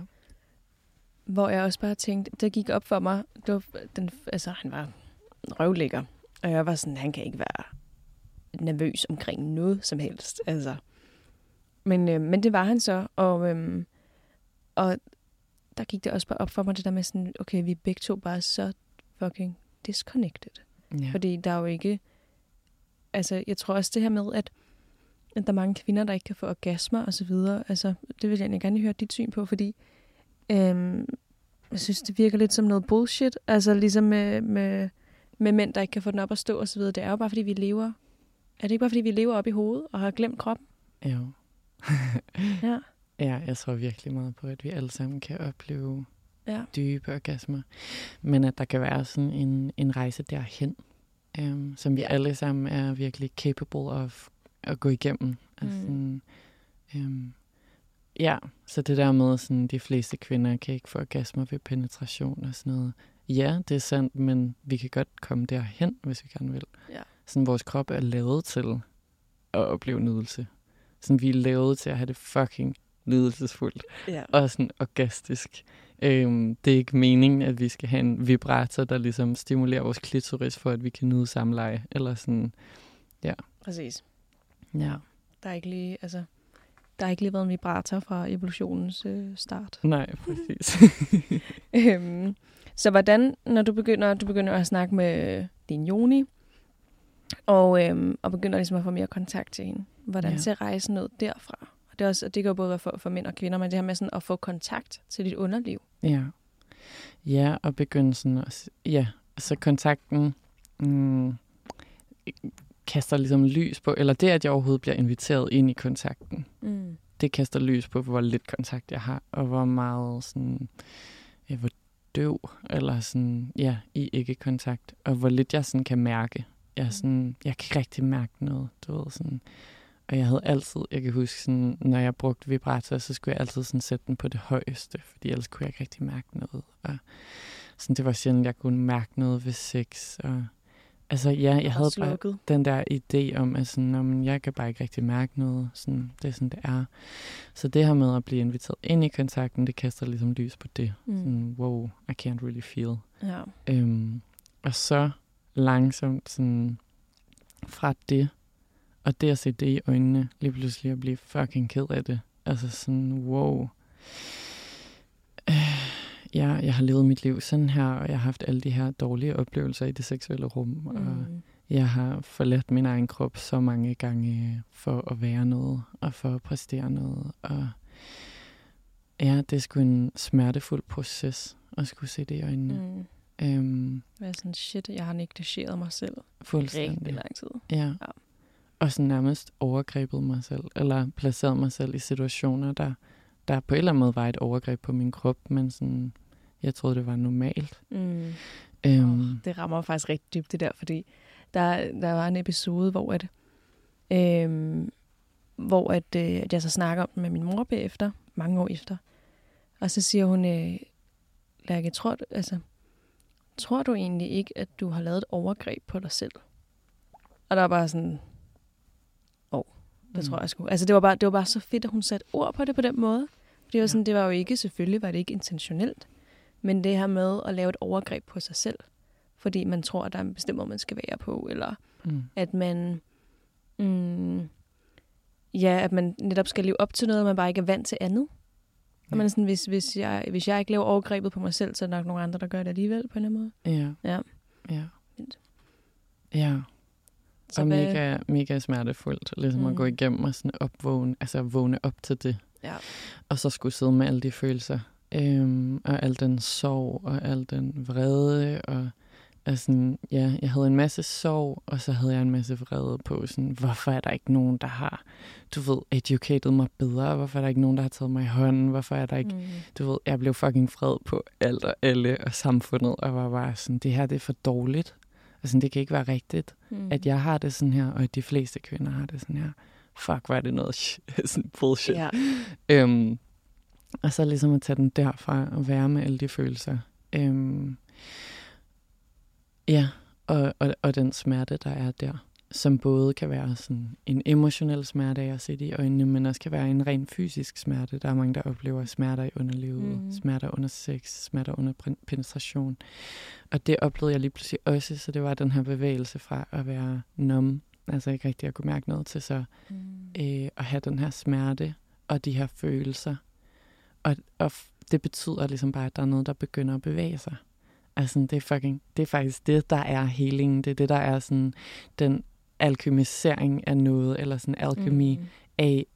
Hvor jeg også bare tænkte, der gik op for mig, det var, den, altså han var røvlækker. Og jeg var sådan, han kan ikke være nervøs omkring noget som helst. Altså. Men, øh, men det var han så, og, øhm, og der gik det også bare op for mig, det der med sådan, okay, vi er begge to bare så fucking disconnected. ja. Fordi der er jo ikke... Altså, jeg tror også det her med, at, at der er mange kvinder, der ikke kan få orgasmer og så videre. Altså, det vil jeg egentlig gerne høre dit syn på, fordi øhm, jeg synes, det virker lidt som noget bullshit. Altså, ligesom med, med, med mænd, der ikke kan få den op at stå og så videre. Det er jo bare, fordi vi lever... Er det ikke bare, fordi vi lever op i hovedet og har glemt kroppen? Jo. [laughs] Ja. Ja, jeg tror virkelig meget på, at vi alle sammen kan opleve Ja. dybe orgasmer. Men at der kan være sådan en, en rejse derhen, øhm, som vi alle sammen er virkelig capable of at gå igennem. Altså, Mm. øhm, ja, så det der med, sådan, de fleste kvinder kan ikke få orgasmer ved penetration og sådan noget. Ja, det er sandt, men vi kan godt komme derhen, hvis vi gerne vil. Ja. Sådan, vores krop er lavet til at opleve nydelse. Sådan, vi er lavet til at have det fucking nydelsesfuldt ja. og sådan orgastisk Øhm, det er ikke meningen, at vi skal have en vibrator, der ligesom stimulerer vores klitoris, for at vi kan nyde samleje. Eller sådan, ja. Præcis. Ja. Der er ikke lige, altså, der har ikke lige været en vibrator fra evolutionens øh, start. [laughs] Nej, [laughs] præcis. øhm, så hvordan, når du begynder, du begynder at snakke med din Joni, og, øhm, og begynder ligesom at få mere kontakt til hende, hvordan Ja. ser rejsen ud derfra? Og det, er også, og det kan jo både være for, for mænd og kvinder, men det her med sådan at få kontakt til dit underliv. Ja. Ja, og begyndelsen også. Ja, så kontakten mm, kaster ligesom lys på, eller det, at jeg overhovedet bliver inviteret ind i kontakten, Mm. det kaster lys på, hvor lidt kontakt jeg har, og hvor meget sådan, ja, hvor døv, eller sådan, ja, i ikke-kontakt, og hvor lidt jeg sådan kan mærke. Jeg, er sådan, jeg kan ikke rigtig mærke noget, du ved, sådan. Og jeg havde altid, jeg kan huske, sådan, når jeg brugte vibrator, så skulle jeg altid sådan sætte den på det højeste, fordi ellers kunne jeg ikke rigtig mærke noget. Og sådan, det var sjældent, jeg kunne mærke noget ved sex. Og, altså ja, jeg havde bare slukket. den der idé om, at sådan, om jeg kan bare ikke rigtig mærke noget. Sådan, det er sådan, det er. Så det her med at blive inviteret ind i kontakten, det kaster ligesom lys på det. Mm. Sådan, wow, I can't really feel. Ja. Øhm, og så langsomt sådan, fra det, og det at se det i øjnene, lige pludselig at blive fucking ked af det. Altså sådan, wow. Øh, ja, jeg har levet mit liv sådan her, og jeg har haft alle de her dårlige oplevelser i det seksuelle rum, og Mm. jeg har forladt min egen krop så mange gange for at være noget, og for at præstere noget. Og ja, det er sgu en smertefuld proces at skulle se det i øjnene. Mm. Øhm, Hvad er sådan, shit, jeg har negligeret mig selv rigtig fuldstændig. lang tid. Ja. Ja. Og sådan nærmest overgrebet mig selv, eller placeret mig selv i situationer, der, der på en eller anden måde var et overgreb på min krop, men sådan, jeg troede, det var normalt. Mm. Øhm, det rammer faktisk rigtig dybt, det der, fordi der, der var en episode, hvor at, øhm, hvor at, øh, at jeg så snakker om den med min mor bagefter, mange år efter. Og så siger hun, øh, Lærke, tror, du- altså, tror du egentlig ikke, at du har lavet et overgreb på dig selv? Og der var bare sådan, åh, oh, det Mm. tror jeg sgu. Altså det var, bare, det var bare så fedt, at hun satte ord på det på den måde. Fordi det var, sådan, det var jo ikke, selvfølgelig var det ikke intentionelt, men det her med at lave et overgreb på sig selv, fordi man tror, at der er en bestemt måde, man skal være på, eller mm, at man, mm, ja, at man netop skal leve op til noget, og man bare ikke er vant til andet. Ja. Og man er sådan, hvis, hvis, jeg, hvis jeg ikke laver overgrebet på mig selv, så er der nok nogle andre, der gør det alligevel på en eller anden måde. ja. Ja. Ja. Ja. Så og hvad- mega, mega smertefuldt, ligesom mm. at gå igennem og sådan opvågne, altså vågne op til det. Ja. Og så skulle sidde med alle de følelser. Øhm, og al den sorg, og al den vrede, og altså, ja, jeg havde en masse sorg, og så havde jeg en masse vrede på, sådan, hvorfor er der ikke nogen, der har, du ved, educated mig bedre? Hvorfor er der ikke nogen, der har taget mig i hånden? Hvorfor er der ikke, Mm. du ved, jeg blev fucking fred på alt og alle og samfundet, og var bare sådan, det her det er for dårligt. Altså, det kan ikke være rigtigt Mm. at jeg har det sådan her, og at de fleste kvinder har det sådan her. Fuck, hvor er det noget [laughs] sådan bullshit. Ja. Øhm, og så ligesom at tage den derfra og være med alle de følelser. Øhm, ja, og, og, og den smerte, der er der, som både kan være sådan en emotionel smerte af at se det i øjnene, men også kan være en ren fysisk smerte. Der er mange, der oplever smerter i underlivet, mm. smerter under sex, smerter under pen- penetration. Og det oplevede jeg lige pludselig også, så det var den her bevægelse fra at være numb, altså ikke rigtig at kunne mærke noget til, så Mm. øh, at have den her smerte og de her følelser. Og, og det betyder ligesom bare, at der er noget, der begynder at bevæge sig. Altså, det er, fucking, det er faktisk det, der er healing. Det er det, der er sådan den alkymisering af noget, eller sådan alkemi Mm. af,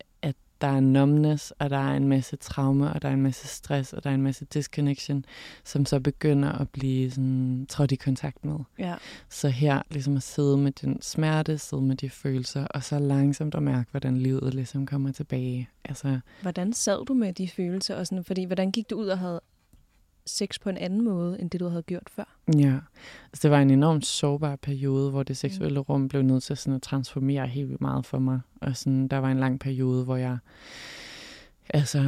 der er numbness, og der er en masse traume, og der er en masse stress, og der er en masse disconnection, som så begynder at blive sådan, trådt i kontakt med. Ja. Så her ligesom at sidde med den smerte, sidde med de følelser, og så langsomt at mærke, hvordan livet ligesom kommer tilbage. Altså, Hvordan sad du med de følelser? Og sådan, fordi, hvordan gik du ud og havde sex på en anden måde, end det, du havde gjort før? ja. Altså, det var en enormt sårbar periode, hvor det seksuelle rum blev nødt til sådan at transformere helt vildt meget for mig. Og sådan, der var en lang periode, hvor jeg altså,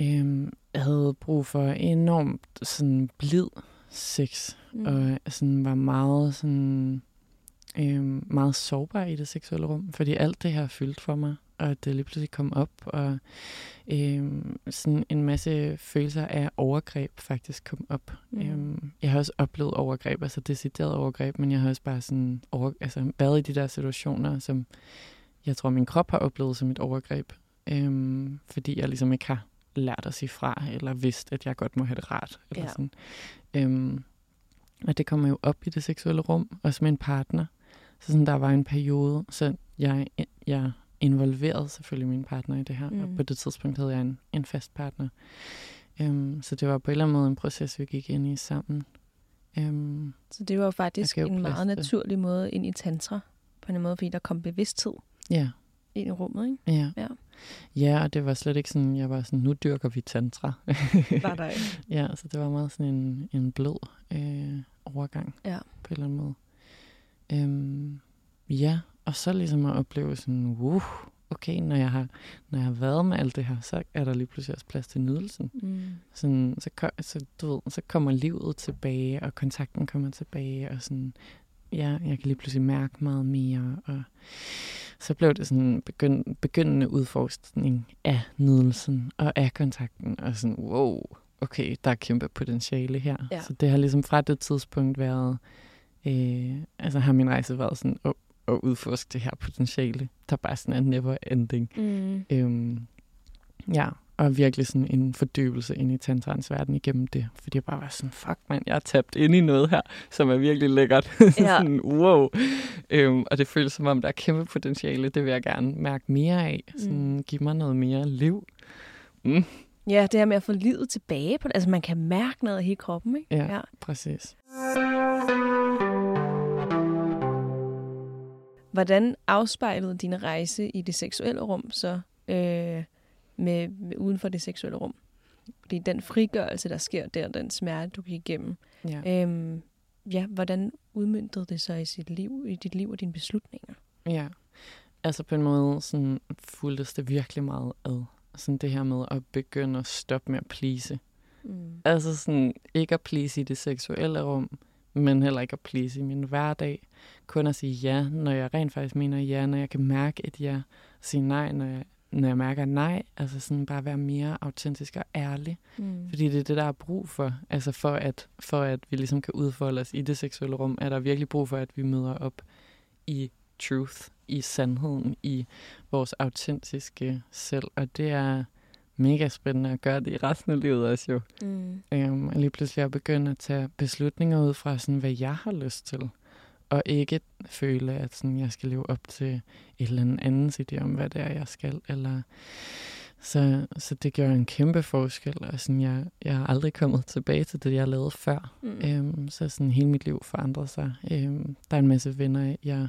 øhm, havde brug for enormt sådan blid sex, Mm. og sådan var meget sådan øhm, meget sårbar i det seksuelle rum, fordi alt det her er fyldt for mig. Og det lige pludselig kom op, og øh, sådan en masse følelser af overgreb faktisk kom op. Mm. Øh, jeg har også oplevet overgreb, altså decideret overgreb, men jeg har også bare sådan over, altså, været i de der situationer, som jeg tror, min krop har oplevet som et overgreb, øh, fordi jeg ligesom ikke har lært at sige fra, eller vidst, at jeg godt må have det rart. Eller ja. sådan. Øh, og det kommer jo op i det seksuelle rum, også med en partner. Så sådan, der var en periode, så jeg, jeg involverede selvfølgelig min partner i det her, mm. og på det tidspunkt havde jeg en, en fast partner. Um, så det var på en eller anden måde en proces, vi gik ind i sammen. Um, så det var jo faktisk en meget naturlig måde ind i tantra, på en måde, fordi der kom bevidsthed ja. ind i rummet, ikke? Ja. ja. Ja, og det var slet ikke sådan, jeg var sådan, nu dyrker vi tantra. var der ikke? [laughs] ja, så det var meget sådan en, en blød øh, overgang ja. på en eller anden måde. Um, ja, og så ligesom at opleve sådan, uh, okay, når jeg, har, når jeg har været med alt det her, så er der lige pludselig også plads til nydelsen. Mm. Sådan, så, så, du ved, så kommer livet tilbage, og kontakten kommer tilbage, og sådan, ja, jeg kan lige pludselig mærke meget mere, og så blev det sådan begynd, begyndende udforskning af nydelsen og af kontakten, og sådan, wow, okay, der er kæmpe potentiale her. Ja. Så det har ligesom fra det tidspunkt været, øh, altså har min rejse været sådan, oh, at udforske det her potentiale, der bare sådan er never ending. Mm. Øhm, ja, og virkelig sådan en fordybelse ind i tantrans verden igennem det. Fordi jeg bare var sådan, fuck man, jeg har tabt ind i noget her, som er virkelig lækkert. [laughs] Ja. sådan, wow. Øhm, og det føles som om, der er kæmpe potentiale. Det vil jeg gerne mærke mere af. Sådan, mm. Giv mig noget mere liv. Mm. Ja, det her med at få livet tilbage på det. Altså, man kan mærke noget i hele kroppen, ikke? Ja, ja. præcis. Hvordan afspejlede din rejse i det seksuelle rum så øh, med, med uden for det seksuelle rum? Fordi den frigørelse, der sker der, den smerte, du gik igennem, ja. Øhm, ja, hvordan udmyndtede det sig i sit liv, i dit liv og dine beslutninger? Ja, altså på en måde sådan fulgtes det virkelig meget ad. Sådan det her med at begynde at stoppe med at please. Mm. Altså sådan ikke at please i det seksuelle rum, men heller ikke at please i min hverdag. Kun at sige ja, når jeg rent faktisk mener ja, når jeg kan mærke et ja. Sige nej, når jeg, når jeg mærker nej. Altså sådan bare være mere autentisk og ærlig. Mm. Fordi det er det, der er brug for. Altså for at, for at vi ligesom kan udfolde os i det seksuelle rum, er der virkelig brug for, at vi møder op i truth, i sandheden, i vores autentiske selv. Og det er mega spændende at gøre det i resten af livet også jo. Mm. Um, og lige pludselig at begynde at tage beslutninger ud fra, sådan, hvad jeg har lyst til. Og ikke føle, at sådan, jeg skal leve op til et eller andet andet idé om, hvad det er, jeg skal. Eller så, så det gør en kæmpe forskel, og sådan, jeg, jeg har aldrig kommet tilbage til det, jeg lavede før. Mm. Um, så sådan, hele mit liv forandrer sig. Um, der er en masse venner, jeg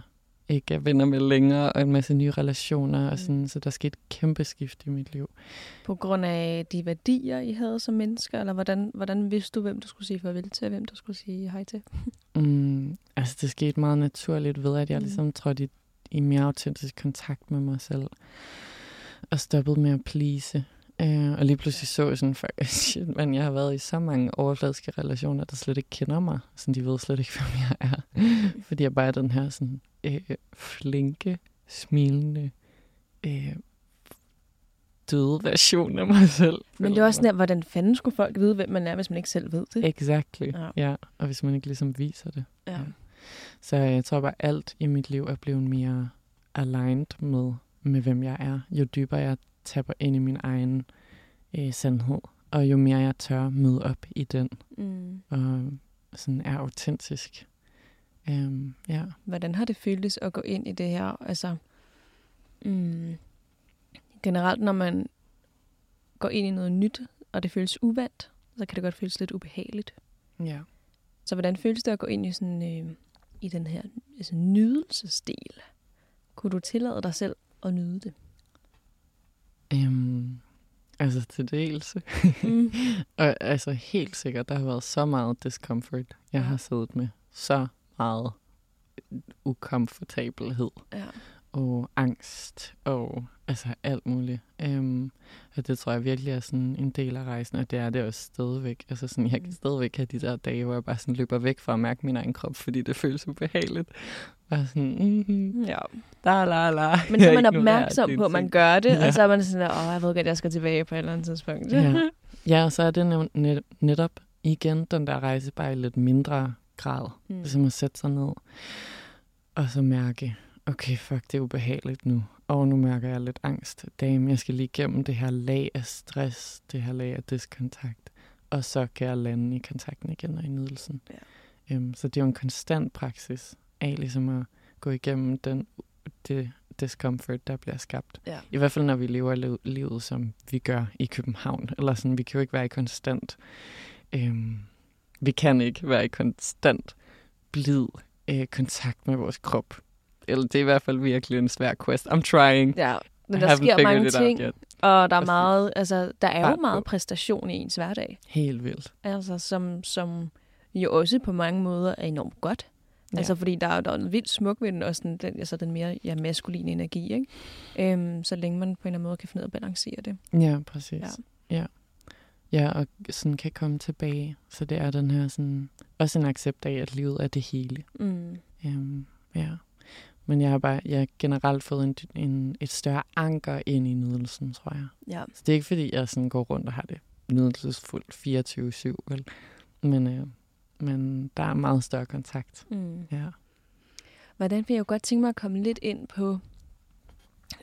ikke er venner med længere, og en masse nye relationer, og sådan, så der skete et kæmpe skift i mit liv. På grund af de værdier, I havde som mennesker, eller hvordan, hvordan vidste du, hvem du skulle sige farvel til, og hvem du skulle sige hej til? [laughs] mm, altså, det skete meget naturligt ved, at jeg mm. ligesom trådte i, i mere autentisk kontakt med mig selv, og stoppede med at please. Uh, og lige pludselig så jeg sådan, fuck, [laughs] shit, man, jeg har været i så mange overfladiske relationer, der slet ikke kender mig. Sådan, de ved slet ikke, [laughs] hvem jeg er. Fordi jeg bare er den her sådan, øh, flinke, smilende, øh, døde version af mig selv. Men det er også sådan, hvordan fanden skulle folk vide, hvem man er, hvis man ikke selv ved det? Exactly, ja. ja. Og hvis man ikke ligesom viser det. Ja. ja. Så jeg tror bare, alt i mit liv er blevet mere aligned med, med hvem jeg er. Jo dybere jeg tapper ind i min egen øh, sandhed, og jo mere jeg tør møde op i den, mm. og sådan er autentisk. Um, ja. Hvordan har det føltes at gå ind i det her? Altså, mm, generelt, når man går ind i noget nyt, og det føles uvandt, så kan det godt føles lidt ubehageligt. Ja. Så hvordan føles det at gå ind i sådan øh, i den her altså, nydelsesdel? Kunne du tillade dig selv at nyde det? Um, altså til dels. mm. [laughs] og altså helt sikkert, der har været så meget discomfort, jeg ja. har siddet med. Så meget ukomfortabelhed. Ja. og angst og altså alt muligt. Øhm, og det tror jeg virkelig er sådan en del af rejsen, og det er det også stadigvæk. Altså sådan, jeg kan Mm. stadigvæk have de der dage, hvor jeg bare sådan løber væk fra at mærke min egen krop, fordi det føles ubehageligt. Bare sådan, mm-hmm, Ja. la la la. Men så er man opmærksom på, at man gør det, Ja. og så er man sådan åh, jeg ved godt, at jeg skal tilbage på et eller andet tidspunkt. Ja. Ja, og så er det net- net, netop igen den der rejse bare i lidt mindre grad. Mm. Ligesom at sætte sig ned og så mærke, okay, fuck, det er ubehageligt nu. Og nu mærker jeg lidt angst. Damn, jeg skal lige igennem det her lag af stress, det her lag af diskontakt. Og så kan jeg lande i kontakten igen og i nydelsen. Ja. Um, så det er jo en konstant praksis af ligesom at gå igennem den, det discomfort, der bliver skabt. Ja. I hvert fald, når vi lever liv- livet, som vi gør i København. Eller sådan, vi kan jo ikke være i konstant... Øhm, vi kan ikke være i konstant blid øh, kontakt med vores krop. Eller det er i hvert fald virkelig en svær quest. I'm trying. ja. Men der sker mange ting, og der er meget, altså, der er jo meget præstation i ens hverdag. Helt vildt. Altså, som, som jo også på mange måder er enormt godt. Ja. Altså, fordi der er, der er noget vildt smuk ved den, også den, den, altså den mere ja, maskuline energi, ikke? Øhm, så længe man på en eller anden måde kan finde ud af at balancere det. Ja, præcis. Ja. Ja. Ja. Og sådan kan komme tilbage. Så det er den her sådan, også en accept af, at livet er det hele. Mm. Um, ja. Men jeg har bare jeg har generelt fået en, en, et større anker ind i nydelsen, tror jeg. Ja. Så det er ikke, fordi jeg sådan går rundt og har det nydelsesfuldt 24-7, vel? Men, øh, men der er meget større kontakt. Mm. Ja. Hvordan vil jeg jo godt tænke mig at komme lidt ind på,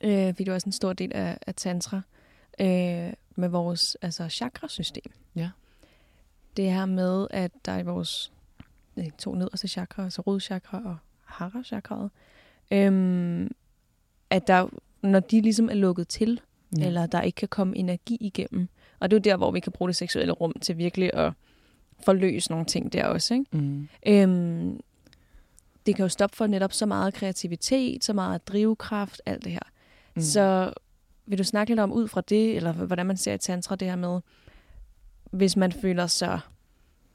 øh, fordi det er også en stor del af, af tantra, øh, med vores altså, chakrasystem. Ja. Det her med, at der er i vores øh, to nederste chakra, altså rodchakra og hara chakraet, øh, at der, når de ligesom er lukket til, ja. eller der ikke kan komme energi igennem, og det er jo der, hvor vi kan bruge det seksuelle rum til virkelig at forløse nogle ting der også, ikke? Mm. Øhm, det kan jo stoppe for netop så meget kreativitet, så meget drivkraft, alt det her. Mm. Så vil du snakke lidt om ud fra det, eller hvordan man ser i tantra det her med, hvis man føler sig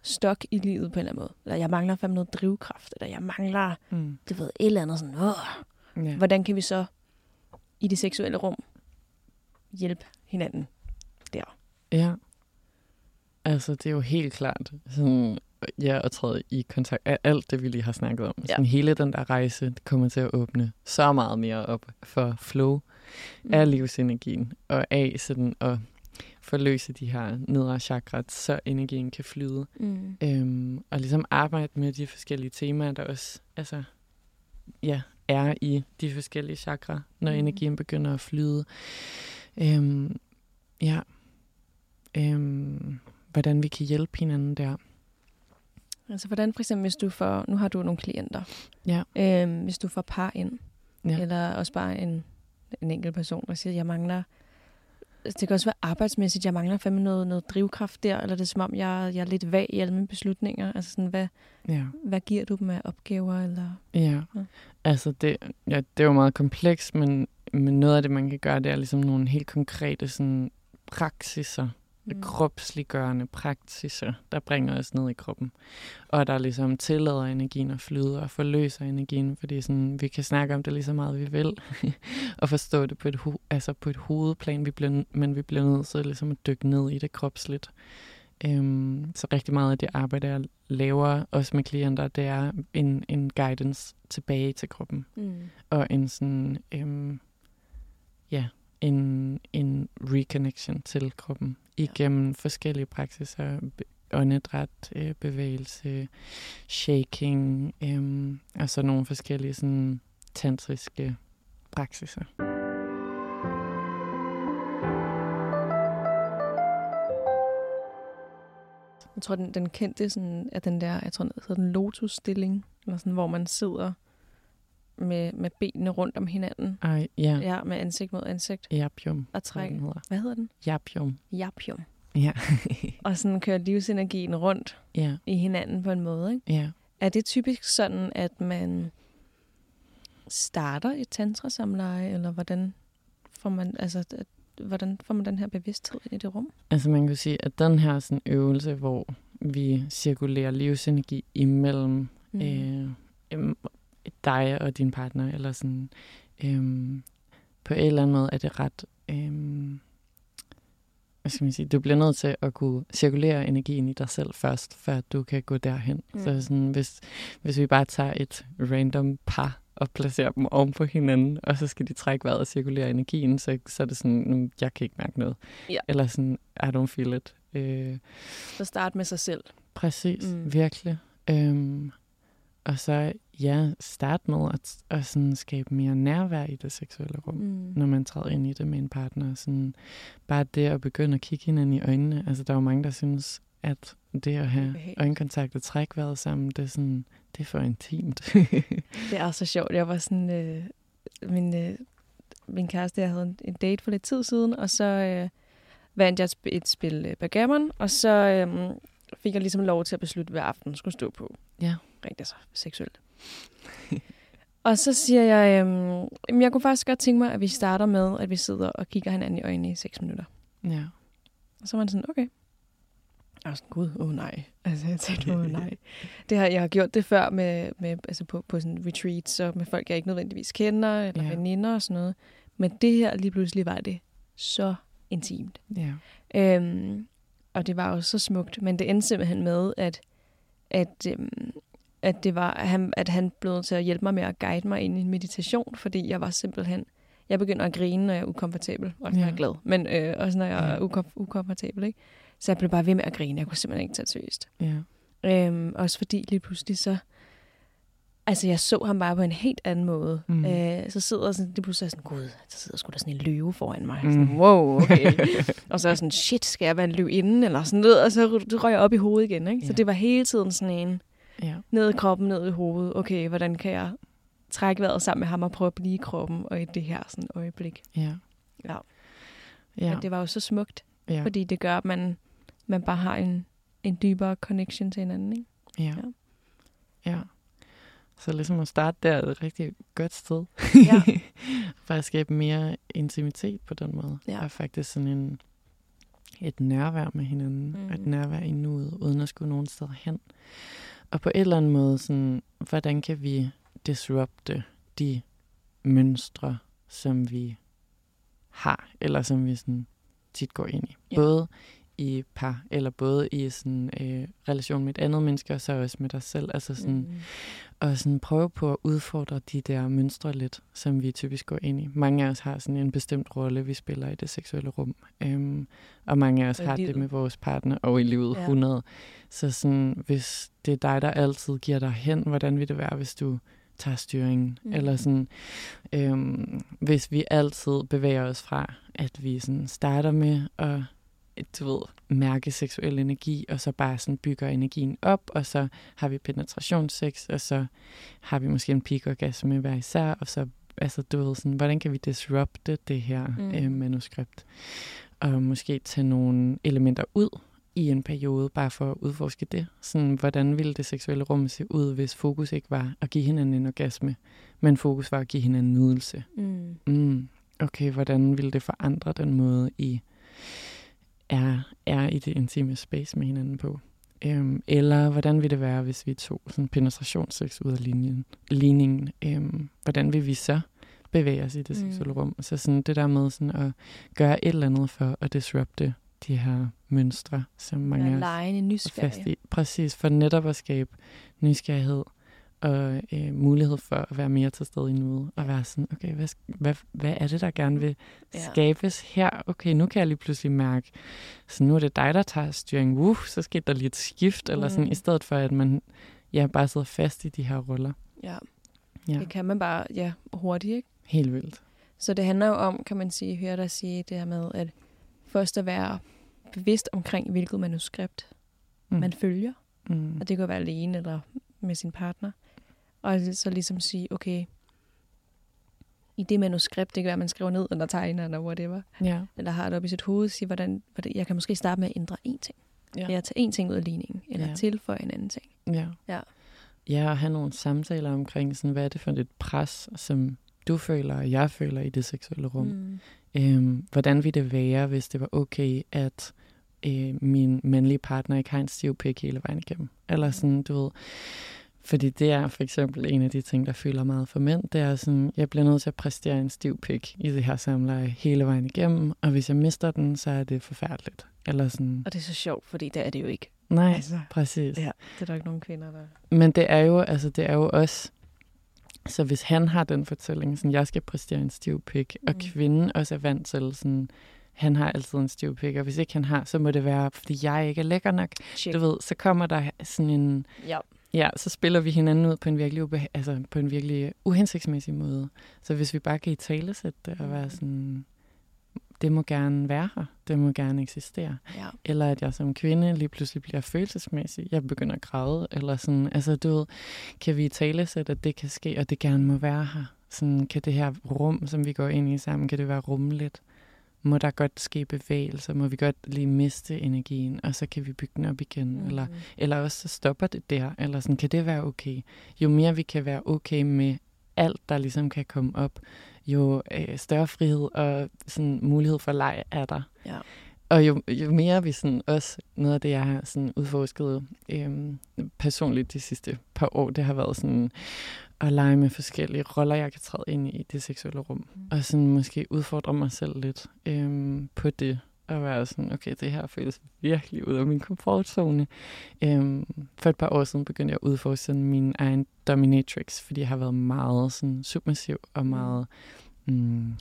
stok i livet på en eller anden måde, eller jeg mangler fandme noget drivkraft, eller jeg mangler, Mm. du ved, et eller andet sådan, Åh, Ja. hvordan kan vi så i det seksuelle rum hjælpe hinanden der? ja. Altså, det er jo helt klart sådan, ja, at træde i kontakt af alt det, vi lige har snakket om. Ja. Sådan, hele den der rejse det kommer til at åbne så meget mere op for flow Mm. Af livsenergien, og af sådan at forløse de her nedre chakra, så energien kan flyde. Mm. Øhm, og ligesom arbejde med de forskellige temaer, der også altså, ja, er i de forskellige chakra, når Mm. mm. energien begynder at flyde. Øhm, ja. Øhm, hvordan vi kan hjælpe hinanden der. Altså hvordan for eksempel, hvis du får, nu har du nogle klienter, Ja. øhm, hvis du får par ind, ja. eller også bare en, en enkelt person, der siger, jeg mangler, det kan også være arbejdsmæssigt, jeg mangler fandme noget, noget drivkraft der, eller det er som om, jeg, jeg er lidt vag i alle mine beslutninger. Altså sådan, hvad, Ja. hvad giver du dem af opgaver? Eller? Ja, Ja. altså det, ja, det er jo meget komplekst, men, men noget af det, man kan gøre, det er ligesom nogle helt konkrete sådan, praksiser, mm. kropsliggørende praksiser, der bringer os ned i kroppen. Og der ligesom tillader energien at flyde og forløser energien, fordi sådan, vi kan snakke om det lige så meget, vi vil, [laughs] og forstå det på et, ho- altså på et hovedplan, vi bliver, men vi bliver nødt til ligesom at dykke ned i det kropsligt. Øhm, så rigtig meget af det arbejde, jeg laver også med klienter, det er en, en guidance tilbage til kroppen. Mm. Og en sådan, øhm, ja, en, en reconnection til kroppen igennem forskellige praksiser, åndedræt, øh, bevægelse, shaking, øhm, og så nogle forskellige sådan tantriske praksiser. Jeg tror, den, den kendte sådan, er den der, jeg tror, den hedder den lotus-stilling, eller sådan, hvor man sidder med, med benene rundt om hinanden. Ej, ja, Ja, med ansigt mod ansigt. Japium, Og den trække. hedder. Hvad hedder den? Japium. Japium. Ja. [laughs] Og sådan kører livsenergien rundt ja, i hinanden på en måde. Ikke? ja. Er det typisk sådan, at man starter et tantrasamleje, eller hvordan får man, altså, hvordan får man den her bevidsthed ind i det rum? Altså man kan sige, at den her sådan øvelse, hvor vi cirkulerer livsenergi imellem mm. øh, dig og din partner, eller sådan øhm, på en eller anden måde er det ret... Øhm, hvad skal man sige, du bliver nødt til at kunne cirkulere energien i dig selv først, før du kan gå derhen. Mm. Så sådan, hvis, hvis vi bare tager et random par og placerer dem oven på hinanden, og så skal de trække vejret og cirkulere energien, så, så er det sådan, jeg kan ikke mærke noget. Ja. Eller sådan, I don't feel it. Øh, så start med sig selv. Præcis, mm. virkelig. Øhm, og så, ja, start med at, at sådan skabe mere nærvær i det seksuelle rum, mm. når man træder ind i det med en partner. Sådan, bare det at begynde at kigge hinanden i øjnene. Altså, der er jo mange, der synes, at det at have øjenkontakt og trække vejret sammen, det er, sådan, det er for intimt. [laughs] det er så sjovt. Jeg var sådan... Øh, min, øh, min kæreste, jeg havde en, en date for lidt tid siden, og så øh, vandt jeg et, spil, et spil øh, backgammon, og så øh, fik jeg ligesom lov til at beslutte, hvad aften skulle stå på. Ja. Rigtig så seksuelt. Og så siger jeg, øhm, jeg kunne faktisk godt tænke mig, at vi starter med, at vi sidder og kigger hinanden i øjnene i 6 minutter. Ja. Og så var det sådan, okay. Jeg var sådan, gud, åh oh, nej. Altså, jeg tænkte, åh oh, nej. Det har, jeg har gjort det før med, med altså på, på sådan retreats, så med folk, jeg ikke nødvendigvis kender, eller ja. veninder og sådan noget. Men det her lige pludselig var det så intimt. Ja. Øhm, og det var jo så smukt, men det endte simpelthen med, at, at, øhm, at, det var, at, han, at han blev til at hjælpe mig med at guide mig ind i en meditation, fordi jeg var simpelthen, jeg begynder at grine, når jeg er ukomfortabel, og når ja. jeg er glad, men øh, også når jeg er ukom, ukomfortabel, ikke? Så jeg blev bare ved med at grine, jeg kunne simpelthen ikke tage det seriøst. Ja. Øhm, også fordi lige pludselig så, Altså, jeg så ham bare på en helt anden måde. Mm. Øh, så sidder sådan, det pludselig sådan, gud, så sidder sgu der sådan en løve foran mig. Mm. Sådan, wow, okay. [laughs] og så er jeg sådan, shit, skal jeg være en løve inden? Eller sådan noget. Og så røg jeg op i hovedet igen. Ikke? Ja. Så det var hele tiden sådan en, ja. ned i kroppen, ned i hovedet. Okay, hvordan kan jeg trække vejret sammen med ham og prøve at blive i kroppen og i det her sådan øjeblik. Ja. Ja. ja. Og det var jo så smukt, ja. fordi det gør, at man, man bare har en, en dybere connection til hinanden. Ikke? Ja. ja. ja. Så ligesom at starte der er et rigtig godt sted. Ja. [laughs] For at skabe mere intimitet på den måde. Ja. Og faktisk sådan en, et nærvær med hinanden. Mm. Et nærvær i nuet, uden at skulle nogen steder hen. Og på en eller anden måde, sådan, hvordan kan vi disrupte de mønstre, som vi har, eller som vi sådan tit går ind i. Ja. Både i par, eller både i sådan øh, relation med et andet menneske, og så også med dig selv. Altså sådan, mm. Og sådan prøve på at udfordre de der mønstre lidt, som vi typisk går ind i. Mange af os har sådan en bestemt rolle, vi spiller i det seksuelle rum. Øhm, og mange af os har livet. det med vores partner og i livet ja. 100. Så sådan, hvis det er dig, der altid giver dig hen, hvordan vil det være, hvis du tager styringen? Mm. Eller sådan, øhm, hvis vi altid bevæger os fra, at vi sådan starter med at du ved, mærke seksuel energi, og så bare sådan bygger energien op, og så har vi penetrationssex, og så har vi måske en peak-orgasme hver især, og så, altså du ved, sådan, hvordan kan vi disrupte det her mm. øh, manuskript, og måske tage nogle elementer ud i en periode, bare for at udforske det. Sådan, hvordan ville det seksuelle rum se ud, hvis fokus ikke var at give hinanden en orgasme, men fokus var at give hinanden nydelse. Mm. Mm. Okay, hvordan ville det forandre den måde, I er, er i det intime space med hinanden på. Øhm, eller hvordan vil det være, hvis vi tog sådan penetrationssex ud af linjen, ligningen? Øhm, hvordan vil vi så bevæge os i det mm. seksuelle rum? Så sådan det der med sådan at gøre et eller andet for at disrupte de her mønstre, som mange af os er fast i. Præcis, for netop at skabe nysgerrighed og øh, mulighed for at være mere til stede i nuet, og være sådan, okay, hvad, hvad, hvad er det, der gerne vil skabes her? Okay, nu kan jeg lige pludselig mærke, så nu er det dig, der tager styring, uh, så sker der lige et skift, mm. eller sådan, i stedet for, at man ja, bare sidder fast i de her roller. Ja. ja, det kan man bare, ja, hurtigt, ikke? Helt vildt. Så det handler jo om, kan man sige, høre dig sige det her med, at først at være bevidst omkring, hvilket manuskript mm. man følger. Mm. Og det kan være alene eller med sin partner. Og så ligesom sige, okay, i det manuskript, det kan være, at man skriver ned, eller tegner, eller whatever. Ja. Eller har det op i sit hoved, sige, hvordan, hvordan, jeg kan måske starte med at ændre én ting. Ja. Eller tage én ting ud af ligningen, eller ja. tilføje en anden ting. Ja. ja. Ja, og have nogle samtaler omkring, sådan, hvad er det for et pres, som du føler, og jeg føler i det seksuelle rum. Mm. Øhm, hvordan ville det være, hvis det var okay, at øh, min mandlige partner ikke har en stiv pik hele vejen igennem? Eller sådan, du ved, Fordi det er for eksempel en af de ting, der fylder meget for mænd. Det er sådan, jeg bliver nødt til at præstere en stiv pik i det her samleje hele vejen igennem, og hvis jeg mister den, så er det forfærdeligt. Eller sådan. Og det er så sjovt, fordi det er det jo ikke. Nej, altså, præcis. Ja, det er der ikke nogen kvinder, der... Men det er jo, altså, det er jo også... Så hvis han har den fortælling, sådan, jeg skal præstere en stiv pik, mm. og kvinden også er vant til sådan, han har altid en stiv pik, og hvis ikke han har, så må det være, fordi jeg ikke er lækker nok. Check. Du ved, så kommer der sådan en... Ja. Ja, så spiller vi hinanden ud på en virkelig, ube, altså på en virkelig uhensigtsmæssig måde. Så hvis vi bare kan i tale sætte og være mm. sådan, det må gerne være her, det må gerne eksistere. Ja. Eller at jeg som kvinde lige pludselig bliver følelsesmæssig, jeg begynder at græde, eller sådan, altså du ved, kan vi i tale sætte, at det kan ske, og det gerne må være her. Sådan, kan det her rum, som vi går ind i sammen, kan det være rummeligt? Må der godt ske bevægelser, må vi godt lige miste energien, og så kan vi bygge den op igen, mm. eller, eller også så stopper det der, eller sådan, kan det være okay? Jo mere vi kan være okay med alt, der ligesom kan komme op, jo øh, større frihed og sådan mulighed for leg er der. Ja. Og jo, jo mere vi sådan også, noget af det, jeg har sådan udforsket øhm, personligt de sidste par år, det har været sådan at lege med forskellige roller, jeg kan træde ind i det seksuelle rum. Mm. Og sådan måske udfordre mig selv lidt øhm, på det. Og være sådan, okay, det her føles virkelig ud af min komfortzone. Øhm, for et par år siden begyndte jeg at udforske sådan min egen dominatrix, fordi jeg har været meget sådan submissiv og mm. meget mm,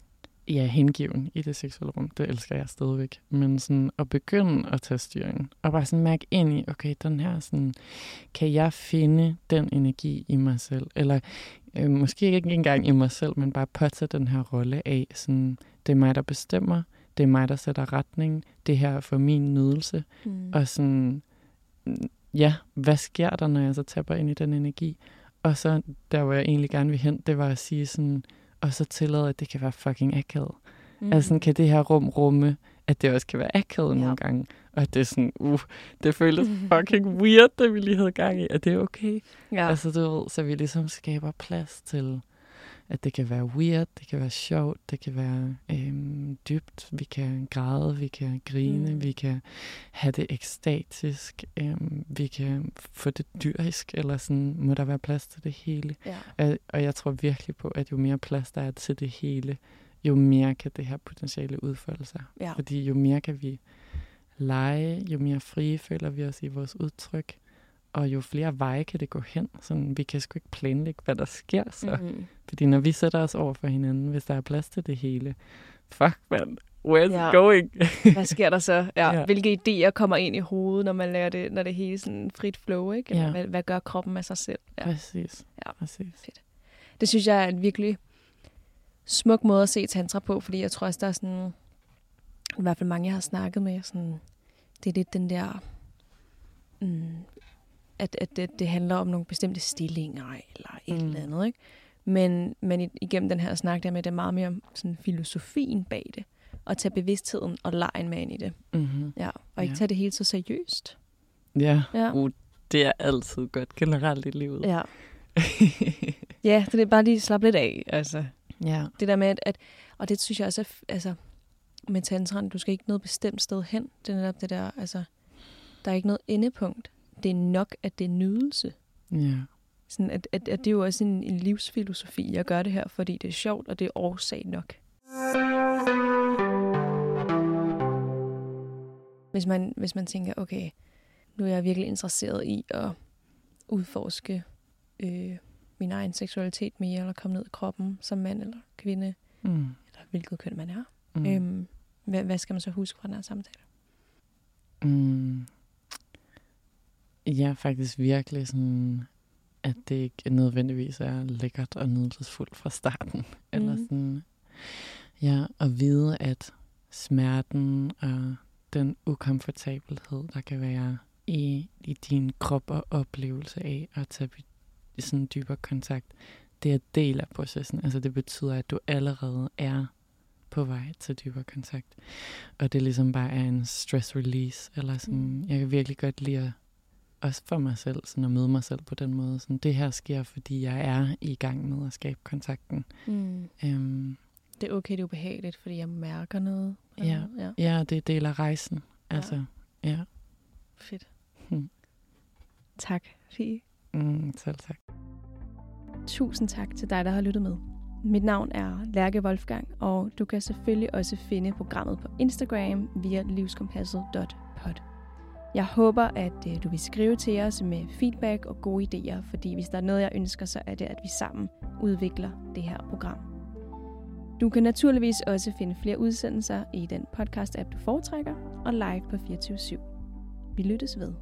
ja, hengiven i det seksuelle rum. Det elsker jeg stadigvæk. Men sådan at begynde at tage styring, og bare sådan mærke ind i, okay, den her sådan, kan jeg finde den energi i mig selv? Eller øh, måske ikke engang i mig selv, men bare påtage den her rolle af, sådan, det er mig, der bestemmer, det er mig, der sætter retning, det her er for min nydelse. Mm. Og sådan, ja, hvad sker der, når jeg så tapper ind i den energi? Og så der, hvor jeg egentlig gerne vil hen, det var at sige sådan, og så tillade, at det kan være fucking akavet. Mm. Altså kan det her rum rumme, at det også kan være akavet ja. nogle gange. Og at det er sådan, uh, det føles [laughs] fucking weird, da vi lige havde gang i, at det er okay. Ja. Altså du ved, så vi ligesom skaber plads til, at det kan være weird, det kan være sjovt, det kan være øhm, dybt, vi kan græde, vi kan grine, mm. vi kan have det ekstatisk, øhm, vi kan få det dyrisk, eller sådan, må der være plads til det hele. Ja. Og, og jeg tror virkelig på, at jo mere plads der er til det hele, jo mere kan det her potentiale udfolde sig. Ja. Fordi jo mere kan vi lege, jo mere frie føler vi os i vores udtryk, og jo flere veje kan det gå hen. Sådan, vi kan sgu ikke planlægge, hvad der sker så. Mm-hmm. Fordi når vi sætter os over for hinanden, hvis der er plads til det hele, fuck man, where's ja. going? [laughs] hvad sker der så? Ja. ja. Hvilke idéer kommer ind i hovedet, når man lærer det, når det hele sådan frit flow, ikke? Ja. Hvad, hvad gør kroppen med sig selv? Ja. Præcis. Ja. Præcis. Fedt. Det synes jeg er en virkelig smuk måde at se tantra på, fordi jeg tror også, der er sådan, i hvert fald mange, jeg har snakket med, sådan, det er lidt den der mm, at, at det, det handler om nogle bestemte stillinger eller et mm. eller andet. Ikke? Men, men igennem den her snak der med, det er meget mere om sådan filosofien bag det. Og tage bevidstheden og lejen med ind i det. Mm-hmm. Ja, og ikke ja. tage det helt så seriøst. Ja, ja. Uh, det er altid godt generelt i livet. Ja. [laughs] ja, så det er bare lige slappe lidt af. Altså. Ja. Det der med, at, at og det synes jeg også er, altså, med tantran, du skal ikke noget bestemt sted hen. Det er netop det der, altså, der er ikke noget endepunkt det er nok, at det er nydelse. Ja. Sådan at, at, at det er jo også en, en livsfilosofi. Jeg gør det her, fordi det er sjovt, og det er årsag nok. Hvis man, hvis man tænker, okay, nu er jeg virkelig interesseret i at udforske øh, min egen seksualitet mere, eller komme ned i kroppen som mand eller kvinde, mm. eller hvilket køn man er. Mm. Øhm, hvad, hvad skal man så huske fra den her samtale? Mm. Ja, faktisk virkelig sådan, at det ikke nødvendigvis er lækkert og nydelsesfuldt fra starten. Mm. Eller sådan, ja, at vide, at smerten og den ukomfortabelhed, der kan være i, i din krop og oplevelse af at tage sådan dybere kontakt, det er del af processen. Altså det betyder, at du allerede er på vej til dybere kontakt. Og det ligesom bare er en stress release. Eller sådan, mm. jeg kan virkelig godt lide at også for mig selv, sådan at møde mig selv på den måde. Sådan, det her sker, fordi jeg er i gang med at skabe kontakten. Mm. Øhm, det er okay, det er ubehageligt, fordi jeg mærker noget. Ja, ja. ja det er del af rejsen. Altså, ja. ja. Fedt. Hmm. Tak, Fie. Mm, selv tak. Tusind tak til dig, der har lyttet med. Mit navn er Lærke Wolfgang, og du kan selvfølgelig også finde programmet på Instagram via livskompasset.pod. Jeg håber, at øh, du vil skrive til os med feedback og gode idéer, fordi hvis der er noget, jeg ønsker, så er det, at vi sammen udvikler det her program. Du kan naturligvis også finde flere udsendelser i den podcast-app, du foretrækker, og live på 24 /7. Vi lyttes ved.